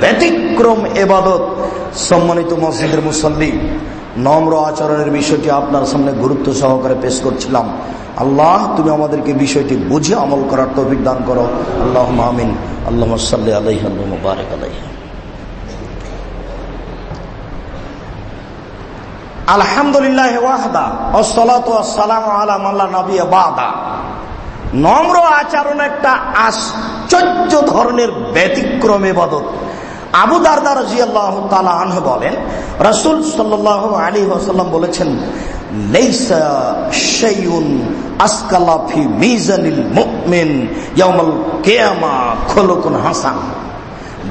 A: ব্যতিক্রম এবাদত। সম্মানিত মসজিদের মুসল্লি নম্র আচরণের বিষয়টি আপনার সামনে গুরুত্ব সহকারে পেশ করছিলাম। আল্লাহ, তুমি আমাদেরকে বিষয়টি বুঝে আমল করার তৌফিক দান করো। আল্লাহ আমিন। আল্লাহ সাল্লি আলাইহ মুবারক আলাইহ। আলহামদুলিল্লাহ ওয়াহদা অসলাত সালাম আলাম আল্লাহ নবী বাদা। নম্র আচরণ একটা আশ্চর্য ধরনের ব্যতিক্রম এবাদত আবু দারদার আনহ বলেন, রসুল সাল্লাহ আলী আসাল্লাম বলেছেন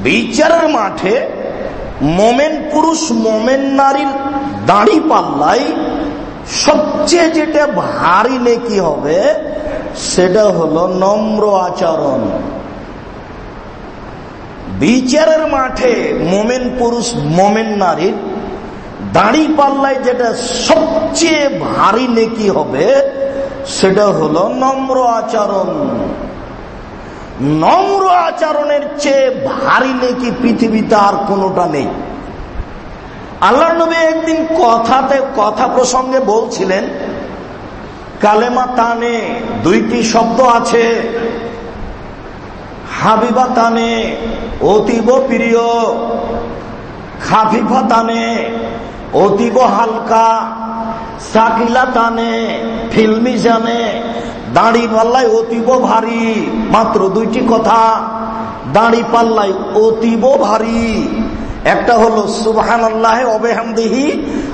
A: বিচারের মাঠে মোমেন পুরুষ, মোমেন নারীর দাড়ি পাল্লাই সবচেয়ে যেটা ভারী নেকি হবে, সেটা হলো নম্র আচরণ। বিচারের মাঠে মোমেন পুরুষ, মোমেন নারীর দাড়ি পাল্লায় যেটা সবচেয়ে ভারী নেকি হবে, সেটা হলো নম্র আচরণ। নম্র আচরণের চেয়ে ভারী নেকি পৃথিবীতে আর কোনোটা নেই। আল্লাহ নবী একদিন কথাতে, কথা প্রসঙ্গে বলছিলেন, কালেমা তানে দুইটি শব্দ আছে হাবিবা তানে অতীব প্রিয় খাফিফা তানে অতীব হালকা সাকিলা টানে ফিল্মি জানে দাড়ি পাল্লায় অতীব ভারী, মাত্র দুইটি কথা, দাড়ি পাল্লায় অতীব ভারী। একটা হলো সুবহান আল্লাহ অবেহামদিহি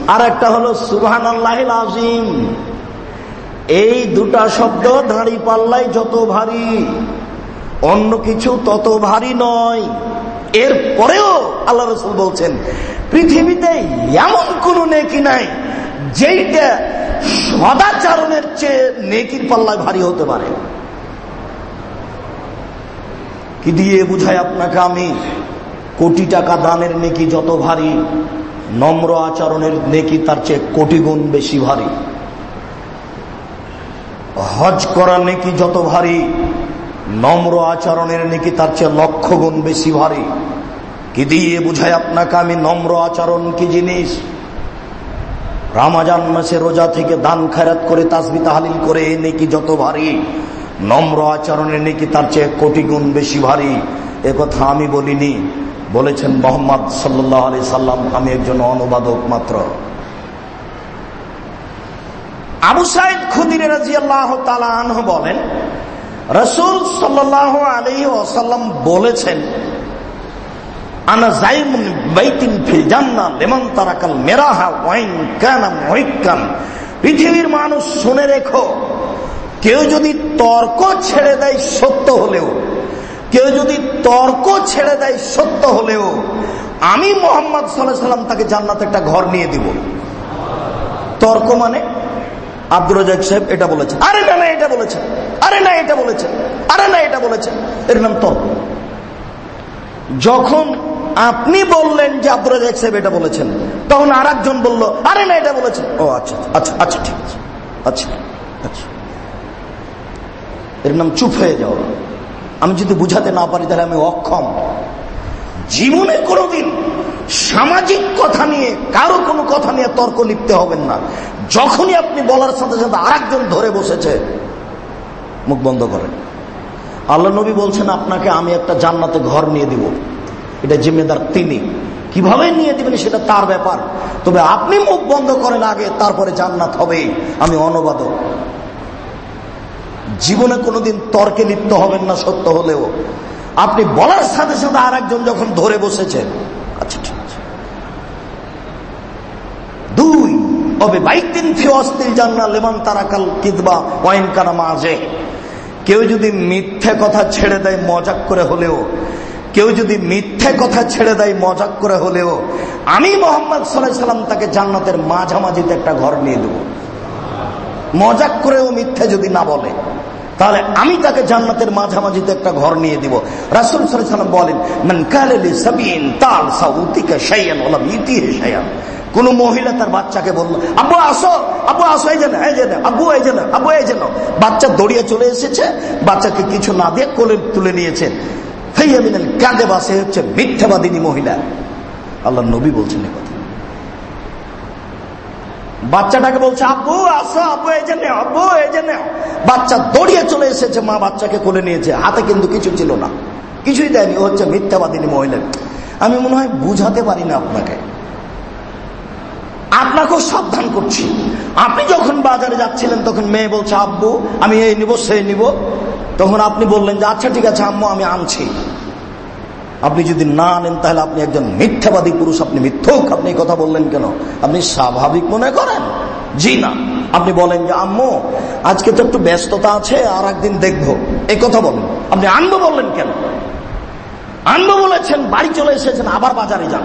A: আর একটা হলো সুবহান আল্লাহ আজিম এই দুটা শব্দ দাঁড়ি পাল্লাই যত ভারী অন্য কিছু তত ভারী নয়। এর পরেও আল্লাহ রসুল বলছেন, পৃথিবীতে এমন কোন নেকি নাই, যেইটা সদাচারণের চেয়ে নেকির পাল্লায় ভারী হতে পারে। কি দিয়ে বুঝাই আপনাকে আমি? কোটি টাকা দানের নেকি যত ভারী, নম্র আচরণের নেকি তার চেয়ে কোটি গুণ বেশি ভারী। হজ করা নেকি যত ভারী নম্র আচরণের নেকি তার চেয়ে লক্ষ গুণ বেশি ভারী? কি দিয়ে বুঝায় আপনাকে আমি নম্র আচরণ কি জিনিস? রামাজান মাসে রোজা থেকে দান খায়াত করে তাসবি তাহালিল করে এ নেকি যত ভারী? নম্র আচরণের নেকি তার চেয়ে কোটি গুণ বেশি ভারী? কথা আমি বলিনি। বলেছেন মোহাম্মদ সাল্লাহ আলি সাল্লাম, আমি একজন অনুবাদক মাত্র। আবু সাইদ খুদির রাজিয়াল্লাহ বলেন রসুল সাল্লাহ আলী ওসাল্লাম বলেছেন, আনা জাইমুন বাইতিন ফিল জান্নাহ লিমান তারাকাল মিরাহা ওয়াইন কানা মুহিক্কান। পৃথিবীর মানুষ শুনে রেখো, কেউ যদি তর্ক ছেড়ে দেয় সত্য হলেও, কেউ যদি তর্ক ছেড়ে দেয় সত্য হলেও, আমি মোহাম্মদ সাল্লাহ সাল্লাম তাকে জান্নাতে একটা ঘর নিয়ে দিব। তর্ক মানে আব্দুর রাজাক সাহেব এটা বলেছেন। আরে না না, এটা বলেছেন। আরে না, এটা বলেছেন। আরে না, এটা বলেছেন। এর নাম তর্ক যখন আপনি বললেন যে আব্দুর রাজাক সাহেব এটা বলেছেন, তখন আর একজন বলল, আরে না, এটা বলেছেন। ও আচ্ছা আচ্ছা আচ্ছা ঠিক আছে। আচ্ছা আচ্ছা। এর নাম চুপ হয়ে যাওয়া আমি যদি বুঝাতে না পারি, তাহলে আমি অক্ষম। জীবনে কোনোদিন সামাজিক কথা নিয়ে, কারও কোনো কথা নিয়ে তর্ক লিখতে হবেন না। যখনই আপনি বলার সাথে সাথে আরেকজন ধরে বসেছে, মুখ বন্ধ করেন। আল্লাহ নবী বলছেন, আপনাকে আমি একটা জান্নাতে ঘর নিয়ে দিব। এটা জিম্মেদার তিনি। কীভাবে নিয়ে দিবেন সেটা তার ব্যাপার। তবে আপনি মুখ বন্ধ করেন আগে, তারপরে জান্নাত হবে। আমি অনুবাদক জীবনে কোনোদিন তর্কে লিপ্ত হবেন না সত্য হলেও। আপনি বলার সাথে সাথে আর যখন ধরে বসেছেন আচ্ছা ঠিক আছে দুই তবে বাইতিন ফি অস্থির জান্না লেমান তারাকাল কিদবা ওয়াইন কানা মাঝে। কেউ যদি মিথ্যে কথা ছেড়ে দেয় মজাক করে হলেও, কেউ যদি মিথ্যে কথা ছেড়ে দেয় মজাক করে হলেও, আমি মোহাম্মদ সাল্লাম তাকে জান্নাতের মাঝামাঝিতে একটা ঘর নিয়ে দেব। মজাক করেও মিথ্যে যদি না বলে। তাহলে আমি তাকে জান্নাতের মাঝামাঝিতে একটা ঘর নিয়ে দিব। রাসুল সাল্লাম বলেন তাল কোন মহিলা তার বাচ্চাকে বলল, আব্বু আসো আব্বু আসো, এই যেন এই যেন আব্বু, এই যেন আব্বু, এই যেন বাচ্চা দড়িয়ে চলে এসেছে, বাচ্চাকে কিছু না দিয়ে কোলে তুলে নিয়েছে। ফাইয়ামিনাল কাঁদে বাসে হচ্ছে মিথ্যাবাদিনী মহিলা। আল্লাহ নবী বলছেন কথা। বাচ্চাটাকে বলছে, আব্বু, আসো, আব্বু, এই যে নেও, আব্বু, এই যে নেও। বাচ্চা দৌড়িয়ে চলে এসেছে, মা বাচ্চাকে কোলে নিয়েছে। হাতে কিন্তু কিছু ছিল না। কিছুই দেয়নি, ও হচ্ছে মিথ্যাবাদিনী মহিলা আমি মনে হয় বুঝাতে পারি না আপনাকে। আপনাকেও সাবধান করছি। আপনি যখন বাজারে যাচ্ছিলেন, তখন মেয়ে বলছে, আব্বু, আমি এই নিব, সেই নিব। তখন আপনি বললেন যে আচ্ছা ঠিক আছে, আম্মু, আমি আনছি। আপনি যদি না আনেন তাহলে আপনি একজন মিথ্যাবাদী পুরুষ, আপনি মিথ্যক। আপনি কথা বললেন কেন? আপনি স্বাভাবিক মনে করেন? জি না। আপনি বলেন যে, আম্মু, আজকে তো একটু ব্যস্ততা আছে, আর একদিন দেখব। এই কথা বলেন। আপনি আনব বললেন কেন? আনব বলেছেন, বাড়ি চলে এসেছেন, আবার বাজারে যান।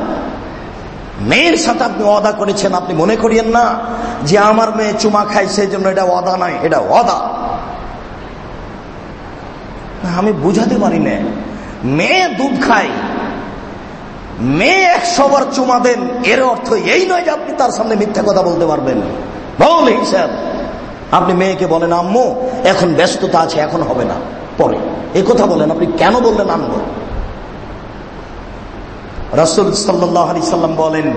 A: মেয়ের সাথে আপনি অদা করেছেন, আপনি মনে করিয়েন না যে, আমার মেয়ে চুমা খায় সেই জন্য এটা অদা নয়, এটা অদা আমি বুঝাতে পারি না। মেয়ে দুধ খায়। মেয়ে একশোবার চুমা দেন, এর অর্থ এই নয় যে আপনি তার সামনে মিথ্যা কথা বলতে পারবেন। বল হিসাব আপনি মেয়েকে বলেন, আম্মু, এখন ব্যস্ততা আছে, এখন হবে না, পরে। এ কথা বলেন, আপনি কেন বললেন আনব রসুল সাল্লি সাল্লাম বলেন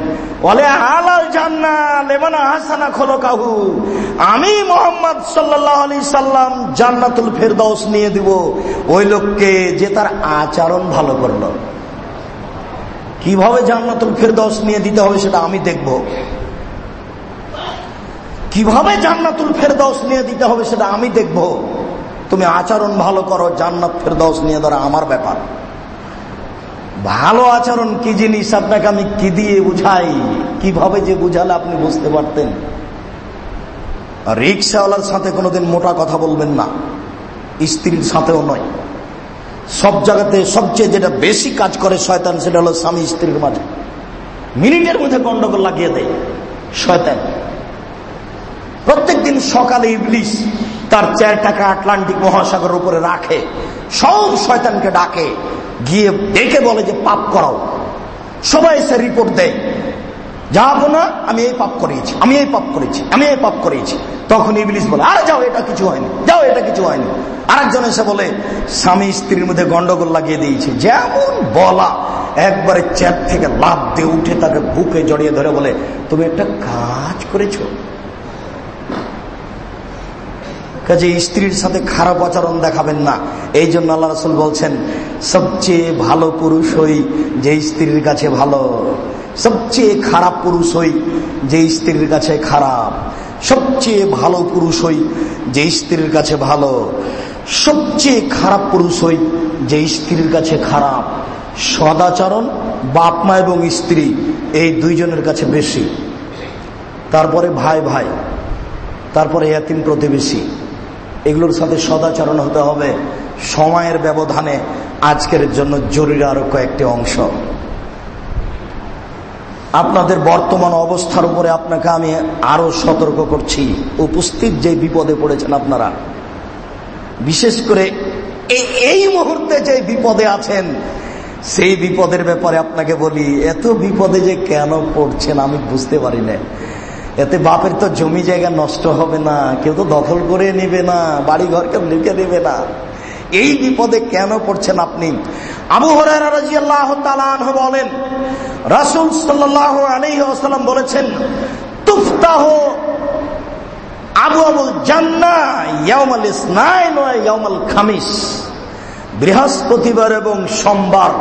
A: বলে আলাল জান্না লেমানা হাসানা খোলো কাহু আমি মোহাম্মদ সাল্লাহ আলি সাল্লাম জান্নাতুল ফেরদৌস নিয়ে দিব। ওই লোককে যে তার আচরণ ভালো করল। কীভাবে জান্নাতুল ফেরদৌস নিয়ে দিতে হবে সেটা আমি দেখব। কীভাবে জান্নাতুল ফেরদৌস নিয়ে দিতে হবে সেটা আমি দেখব। তুমি আচরণ ভালো করো, জান্নাত ফেরদৌস নিয়ে ধরা, আমার ব্যাপার। ভালো আচরণ কি জিনিস? আপনাকে আমি কি দিয়ে বুঝাই? কীভাবে যে বুঝালে আপনি বুঝতে পারতেন? রিক্সাওয়ালার সাথে কোনোদিন মোটা কথা বলবেন না। স্ত্রীর সাথেও নয়। সব জায়গাতে সবচেয়ে যেটা বেশি কাজ করে শয়তান, সেটা হলো স্বামী স্ত্রীর মাঝে। মিনিটের মধ্যে গন্ডগোল লাগিয়ে দেয় শয়তান। প্রত্যেক দিন সকালে ইবলিশ তার চার টাকা আটলান্টিক মহাসাগরের উপরে রাখে। সব শয়তানকে ডাকে। গিয়ে ডেকে বলে যে, পাপ করাও। সবাই এসে রিপোর্ট দেয়। যাব না, আমি এই পাপ করেছি আমি এই পাপ করেছি, আমি এই পাপ করেছি তখন ইবলিশ বলে, আরে যাও, এটা কিছু হয়নি, যাও, এটা কিছু হয়নি। আরেকজন এসে বলে, স্বামী স্ত্রীর মধ্যে গন্ডগোল লাগিয়ে দিয়েছে। যেমন বলা, একবারে চ্যাপ থেকে লাভ দিয়ে উঠে তাকে বুকে জড়িয়ে ধরে বলে, তুমি একটা কাজ করেছ কাজে স্ত্রীর সাথে খারাপ আচরণ দেখাবেন না। এই জন্য আল্লাহ রসুল বলছেন, সবচেয়ে ভালো পুরুষ হই যে স্ত্রীর কাছে ভালো। সবচেয়ে খারাপ পুরুষ হই যে স্ত্রীর কাছে খারাপ। সবচেয়ে ভালো পুরুষ হই যে স্ত্রীর কাছে ভালো। সবচেয়ে খারাপ পুরুষ হই যে স্ত্রীর কাছে খারাপ। সদাচরণ বাপ মা এবং স্ত্রী, এই দুইজনের কাছে বেশি। তারপরে ভাই ভাই, তারপরে এতিম প্রতিবেশী। এগুলোর সাথে সদাচরণ হতে হবে। সময়ের ব্যবধানে আজকের জন্য জরুরি আরও কয়েকটি অংশ। আপনাদের বর্তমান অবস্থার উপরে আপনাকে আমি আরও সতর্ক করছি। উপস্থিত যে বিপদে পড়েছেন আপনারা, বিশেষ করে এই মুহূর্তে যে বিপদে আছেন, সেই বিপদের ব্যাপারে আপনাকে বলি, এত বিপদে যে কেন পড়ছেন আমি বুঝতে পারি না। এতে বাপের তো জমি জায়গা নষ্ট হবে না, কেউ তো দখল করে নেবে না বাড়ি ঘর কেউ লিখে নেবে না। এই বিপদে কেন পড়ছেন আপনি? আবু হরাহ বলেন, রাসুল সাল্লাহ আলহাম বলেছেন, তুফতাহ আবু আবুল জান্না ইয়ামাল ইসনাইন ইয়ামাল খামিস। বৃহস্পতিবার এবং সোমবার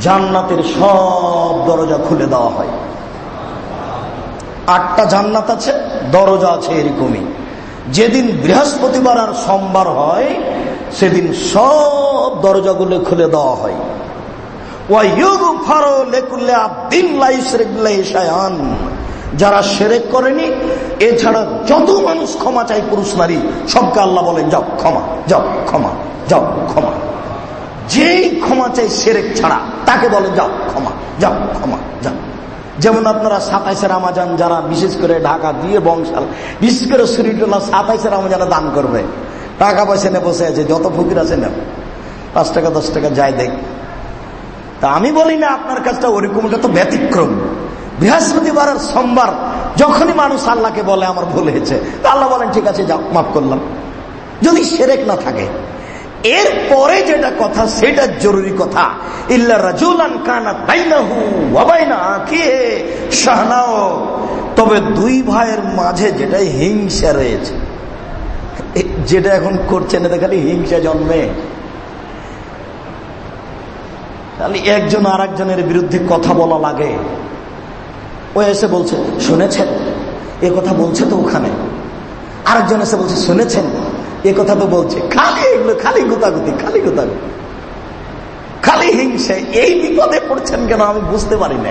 A: জান্নাতের সব দরজা খুলে দেওয়া হয়। আটটা জান্নাত আছে, দরজা আছে এরকমই। যেদিন বৃহস্পতিবার আর সোমবার হয়, সেদিন সব দরজাগুলো খুলে দেওয়া হয়। যারা সেরেক করেনি, এছাড়া যত মানুষ ক্ষমা চাই পুরুষ নারী, সবকে আল্লাহ বলেন, যাও, ক্ষমা যাও ক্ষমা যাও, ক্ষমা। যেই ক্ষমা চাই সেরেক ছাড়া, তাকে বলে, যাও, ক্ষমা যাও ক্ষমা, যাও। যেমন আপনারা সাতাইশের আমাজান যারা বিশেষ করে ঢাকা দিয়ে বংশাল, বিশেষ করে শরীরটোলা সাতাইশের আমাজানে দান করবে। টাকা পয়সা নিয়ে বসে আছে যত ফকির আছে না পাঁচ টাকা, দশ টাকা যায় দেখ। তা আমি বলি না আপনার কাজটা ওরকম তো ব্যতিক্রম। বৃহস্পতিবার সোমবার যখনই মানুষ আল্লাহকে বলে, আমার ভুল হয়েছে, তা আল্লাহ বলেন, ঠিক আছে, যাও, মাফ করলাম। যদি সেরেক না থাকে এর পরে যেটা কথা, সেটা জরুরি কথা। ইল্লা রাজুলান কানা কে শাহনাও। তবে দুই ভাইয়ের মাঝে যেটাই হিংসা রয়েছে যেটা এখন করছেন এতে খালি হিংসা জন্মে। তাহলে একজন আর একজনের বিরুদ্ধে কথা বলা লাগে। ও এসে বলছে, শুনেছেন? এ কথা বলছে তো ওখানে। আরেকজন এসে বলছে, শুনেছেন? এ কথা তো বলছে। খালি এগুলো, খালি গুতাগুতি খালি গুতাগুতি। খালি হিংসে, এই বিপদে পড়ছেন কেন আমি বুঝতে পারি না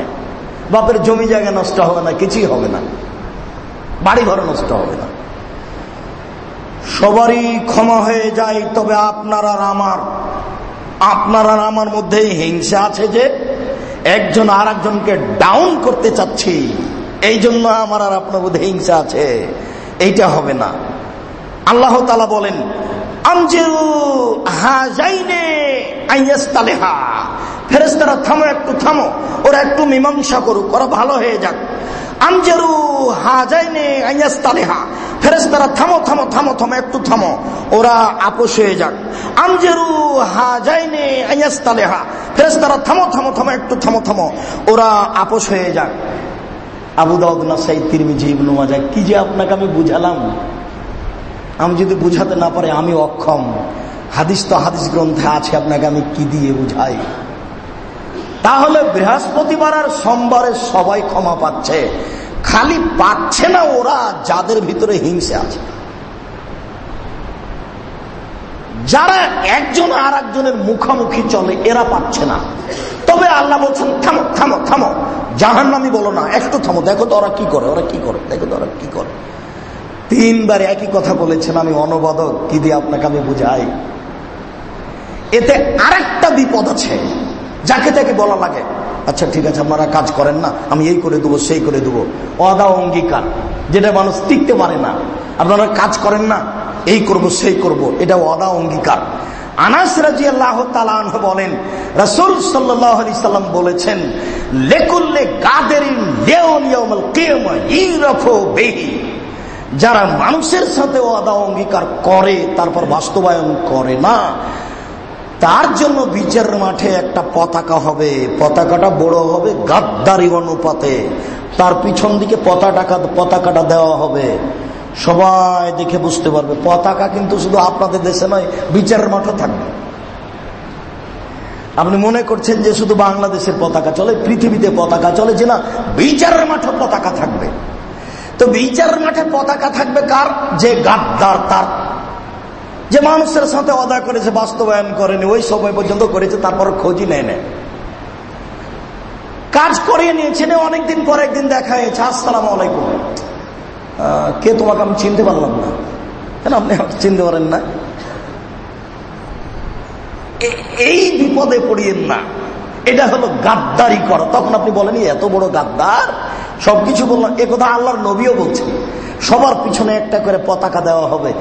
A: বাপের জমি জায়গা নষ্ট হবে না, কিছুই হবে না। বাড়ি ঘর নষ্ট হবে না। সবারই ক্ষমা হয়ে যায়, তবে আপনার আর আমার। আপনার আর আমার মধ্যে হিংসা আছে যে, একজন আর একজনকে ডাউন করতে চাচ্ছি। এই জন্য আমার আর আপনার মধ্যে হিংসা আছে। এইটা হবে না। আল্লাহ তালা বলেন ফেরেস্তারা থামো একটু, থামো। ওরা একটু মীমাংসা করুক, ওরা ভালো হয়ে যাক। আমজেরু হাজাইনে আইয়াস্তালেহা। ফেরেস্তারা থামো থামো থামো থামো, একটু থামো। ওরা আপোষ হয়ে যাক। আমজেরু হাজাইনে আইয়াস্তালেহা। ফেরেস্তারা থামো থামো থামো, একটু থামো থামো। ওরা আপোষ হয়ে যাক। আবু দাউদ নাসাই তিরমিজি, ইবনু মাজা কি যে আপনাকে আমি বুঝালাম। আমি যদি বুঝাতে না পারে, আমি অক্ষম। হাদিস তো হাদিস গ্রন্থে আছে, আপনাকে আমি কি দিয়ে বুঝাই? তাহলে বৃহস্পতিবার আর সোমবারে সবাই ক্ষমা পাচ্ছে। খালি পাচ্ছে না ওরা, যাদের ভিতরে হিংসে আছে। যারা একজন আর একজনের মুখামুখি চলে, এরা পাচ্ছে না। তবে আল্লাহ বলছেন, থামো থামো থামো। জাহান নামি বলো না, একটু থামো। দেখো তো ওরা কি করে, ওরা কি করে, দেখো তো ওরা কি করে। তিনবার একই কথা বলেছেন, আমি অনবাদক কি দিয়ে আপনাকে আমি বুঝাই? এতে আরেকটা বিপদ আছে, যাকে তাকে বলা লাগে। আচ্ছা ঠিক আছে, আপনারা কাজ করেন না, আমি এই করে দেবো, সেই করে দেবো। অদা অঙ্গীকার, যেটা মানুষ টিকতে পারে না। আপনারা কাজ করেন না, এই করব, সেই করব, এটা অদা অঙ্গীকার। আনাস রাজি আল্লাহ বলেন, রসুল সাল্লাম বলেছেন, লেকুল্লে কাদের যারা মানুষের সাথে অদা অঙ্গীকার করে, তারপর বাস্তবায়ন করে না, তার জন্য বিচারের মাঠে একটা পতাকা হবে। পতাকাটা বড় হবে, গাদ্দারি অনুপাতে। তার পিছন দিকে পতাকা, পতাকাটা দেওয়া হবে। সবাই দেখে বুঝতে পারবে, পতাকা কিন্তু শুধু আপনাদের দেশে নয় বিচারের মাঠে থাকবে। আপনি মনে করছেন যে শুধু বাংলাদেশের পতাকা চলে, পৃথিবীতে পতাকা চলে, যে না বিচারের মাঠে পতাকা থাকবে। তো বিচারের মাঠে পতাকা থাকবে কার? যে গাদ্দার তার। যে মানুষের সাথে অদা করেছে, বাস্তবায়ন করেনি, ওই সময় পর্যন্ত করেছে, তারপর খোঁজই নেয় নেয় কাজ করিয়ে নিয়েছেন অনেকদিন পর একদিন দেখা হয়েছে। আসসালাম আলাইকুম। কে তোমাকে আমি চিনতে পারলাম না। কেন আপনি চিনতে পারেন না? এই বিপদে পড়িয়েন না। এটা হলো গাদ্দারি করা। তখন আপনি বলেন এত বড় গাদ্দার? সবকিছু বললাম এ কথা আল্লাহর নবীও বলছেন। সবার পিছনে একটা করে পতাকা দেওয়া হবে।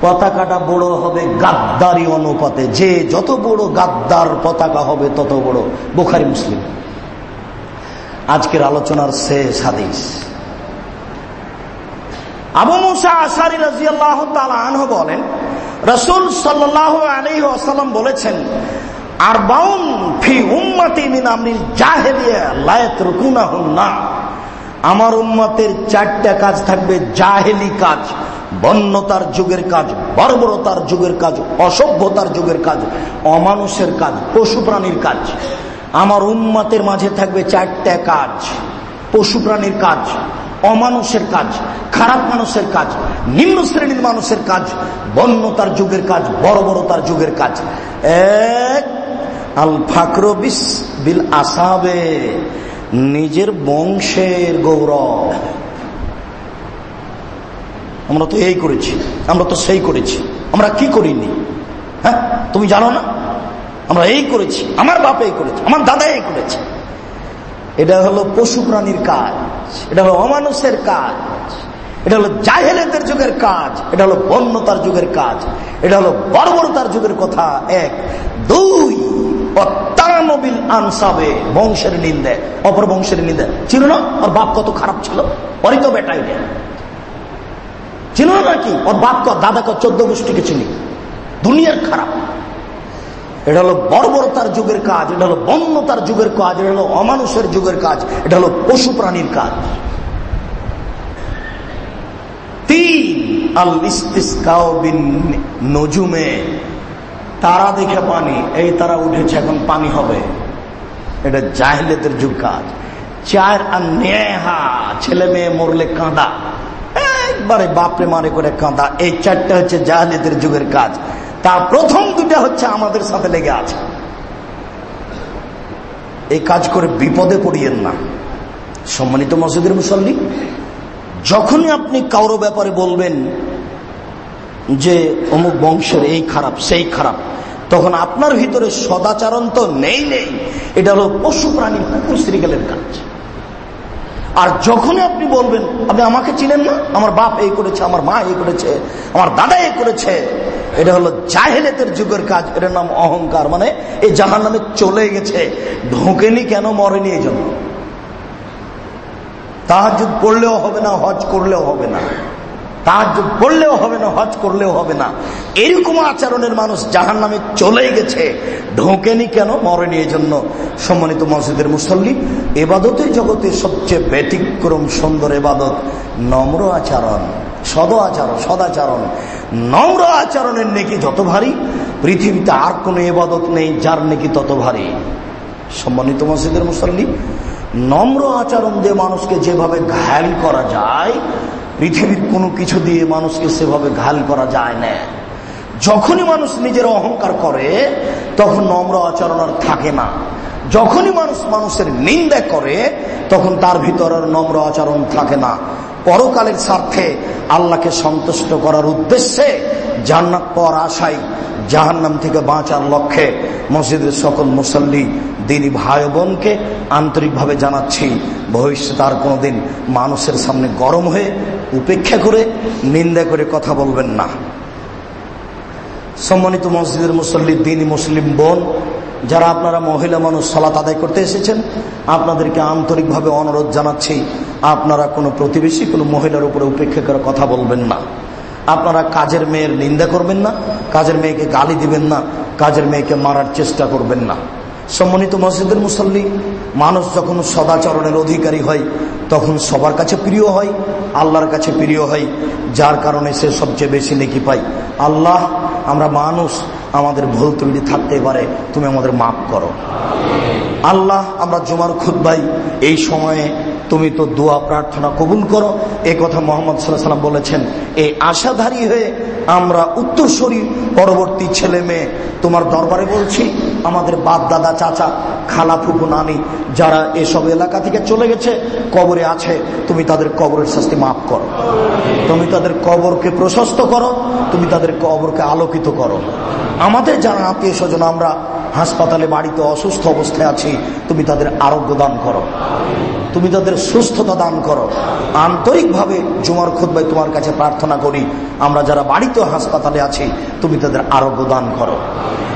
A: পতাকাটা বড় হবে গাদ্দারি অনুপাতে। যে যত বড় গাদ্দার পতাকা হবে, তত বড়। বোখারি, মুসলিম। আজকের আলোচনার শেষ হাদিস। আবু মুসা আসারি রাজিয়াল্লাহ আনহ বলেন, রসুল সাল্লাহ আলী আসালাম বলেছেন আর বাউন ফি উম্মাতি মিন আমরিল জাহেলিয়া লায়াত রুকুনাহুন না আমার উম্মতের চারটা কাজ থাকবে জাহেলি কাজ, বন্যতার যুগের কাজ, বর্বরতার যুগের কাজ, অসভ্যতার যুগের কাজ, অমানুষের কাজ পশু প্রাণীর কাজ। আমার উম্মাতের মাঝে থাকবে চারটা কাজ। পশু প্রাণীর কাজ, অমানুষের কাজ, খারাপ মানুষের কাজ, নিম্ন শ্রেণির মানুষের কাজ, বন্যতার যুগের কাজ, বর্বরতার যুগের কাজ। এক আল ফাকরবিস বিল আসাবে। নিজের বংশের গৌরব। আমরা তো এই করেছি, আমরা তো সেই করেছি। আমরা কি করিনি? হ্যাঁ? তুমি জানো না? আমরা এই করেছি, আমার বাপ এই করেছে, আমার দাদা এই করেছে। এটা হলো পশু প্রাণীর কাজ, এটা হলো অমানুষের কাজ, এটা হলো জাহেলেদের যুগের কাজ, এটা হলো বন্যতার যুগের কাজ, এটা হলো বর্বরতার যুগের কথা এক। দুই অত্যানবিল আনসাবে বংশের নিন্দে, অপর বংশের নিন্দে। ছিল না? ওর বাপ কত খারাপ ছিল? ওরই তো বেটা ছিল না নাকি? ওর বাপ কর, দাদা কর, চোদ্দ গোষ্ঠীকে চিনি। দুনিয়ার খারাপ। এটা হলো বর্বরতার যুগের কাজ, এটা হলো বন্যতার যুগের কাজ, এটা হলো অমানুষের যুগের কাজ, এটা হলো পশু প্রাণীর কাজ। তিন আল নজুমে তারা দেখে পানি, এই তারা উঠেছে এখন পানি হবে। এটা জাহিলেদের যুগ কাজ। চার আর নেহা, ছেলে মেয়ে মরলে কাঁদা। একবারে বাপরে মারে করে কাঁদা। এই চারটা হচ্ছে জাহিলেদের যুগের কাজ। তার প্রথম দুটা হচ্ছে আমাদের সাথে লেগে আছে। এই কাজ করে বিপদে পড়িয়েন না। সম্মানিত মসজিদের মুসল্লি, যখনই আপনি কারও ব্যাপারে বলবেন যে অমুক বংশের এই খারাপ, সেই খারাপ। তখন আপনার ভিতরে সদাচারণ তো নেই নেই। এটা হলো পশু প্রাণী, কুকুর শ্রীকালের কাজ। আর যখনই আপনি বলবেন, আপনি আমাকে চিনেন না? আমার বাপ এই করেছে, আমার মা এই করেছে, আমার দাদা এই করেছে। এটা হলো জাহেলেতের যুগের কাজ। এটার নাম অহংকার। মানে এই জাহান নামে চলে গেছে। ঢোকেনি কেন, মরেনি এই জন্য তাহাজুদ পড়লেও হবে না, হজ করলেও হবে না। তাহাজুদ পড়লেও হবে না, হজ করলেও হবে না। এরকম আচরণের মানুষ জাহান নামে চলে গেছে। ঢোকেনি কেন? মরেনি এই জন্য সম্মানিত মসজিদের মুসল্লি, এবাদতের জগতে সবচেয়ে ব্যতিক্রম, সুন্দর এবাদত নম্র আচরণ, সদ আচরণ, সদাচরণ। নম্র আচরণের নেকি যত ভারী, পৃথিবীতে আর কোনো এবাদত নেই যার নেকি তত ভারী। সম্মানিত মসজিদের মুসল্লি, নম্র আচরণ দিয়ে মানুষকে যেভাবে ঘায়াল করা যায় পৃথিবীর কোনো কিছু দিয়ে মানুষকে সেভাবে ঘাল করা যায় না। যখনই মানুষ নিজের অহংকার করে, তখন নম্র আচরণ আর থাকে না। যখনই মানুষ মানুষের নিন্দা করে, তখন তার ভিতর আর নম্র আচরণ থাকে না। পরকালের স্বার্থে আল্লাহকে সন্তুষ্ট করার উদ্দেশ্যে জান্নাত পর আশায় জাহান্নাম থেকে বাঁচার লক্ষ্যে মসজিদের সকল মুসল্লি, দিনী ভাই বোনকে আন্তরিকভাবে জানাচ্ছি, ভবিষ্যতে আর কোনোদিন মানুষের সামনে গরম হয়ে উপেক্ষা করে নিন্দা করে কথা বলবেন না। সম্মানিত মসজিদের মুসল্লি, দিনী মুসলিম বোন, যারা আপনারা মহিলা মানুষ সলাত আদায় করতে এসেছেন, আপনাদেরকে আন্তরিকভাবে অনুরোধ জানাচ্ছি, আপনারা কোনো প্রতিবেশী, কোনো মহিলার উপরে উপেক্ষা করে কথা বলবেন না। আপনারা কাজের মেয়ের নিন্দা করবেন না, কাজের মেয়েকে গালি দিবেন না, কাজের মেয়েকে মারার চেষ্টা করবেন না। সম্মানিত মসজিদের মুসল্লি, মানুষ যখন সদাচরণের অধিকারী হয়, তখন সবার কাছে প্রিয় হয়, আল্লাহর কাছে প্রিয় হয়, যার কারণে সে সবচেয়ে বেশি নেকি পাই আল্লাহ, আমরা মানুষ, আমাদের ভুল ত্রুটি থাকতে পারে, তুমি আমাদের মাফ করো। আল্লাহ, আমরা জুমার খুদ্াই এই সময়ে তুমি তো দোয়া প্রার্থনা কবুল করো। এ কথা মোহাম্মদ সাল্লাহ সাল্লাম বলেছেন এই আশাধারী হয়ে আমরা উত্তরস্বরী পরবর্তী ছেলে মেয়ে তোমার দরবারে বলছি, আমাদের বাপ দাদা চাচা খালা ফুপু নানি যারা এসব এলাকা থেকে চলে গেছে, কবরে আছে, তুমি তাদের কবরের শাস্তি মাফ করো। তুমি তাদের কবরকে প্রশস্ত করো, তুমি তাদের কবরকে আলোকিত করো। আমাদের যারা আত্মীয় স্বজন, আমরা হাসপাতালে বাড়িতে অসুস্থ অবস্থায় আছি, তুমি তাদের আরোগ্য দান করো। তুমি তাদের সুস্থতা দান করো। আন্তরিকভাবে জুমার খুদ্ায় তোমার কাছে প্রার্থনা করি, আমরা যারা বাড়িতে হাসপাতালে আছি, তুমি তাদের আরোগ্য দান করো।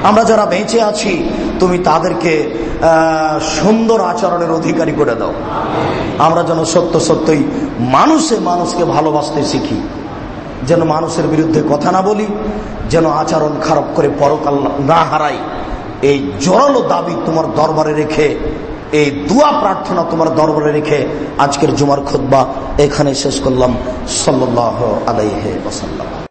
A: আমরা যারা বেঁচে আছি, তুমি তাদেরকে সুন্দর আচরণের অধিকারী করে দাও। আমরা যেন সত্য সত্যই মানুষে মানুষকে ভালোবাসতে শিখি। যেন মানুষের বিরুদ্ধে কথা না বলি, যেন আচরণ খারাপ করে পরকাল না হারাই। এই জোরালো দাবি তোমার দরবারে রেখে, এই দুয়া প্রার্থনা তোমার দরবারে রেখে আজকের জুমার খুদ্া এখানে শেষ করলাম। সাল্লাহ আলাইহে ওসাল্লাম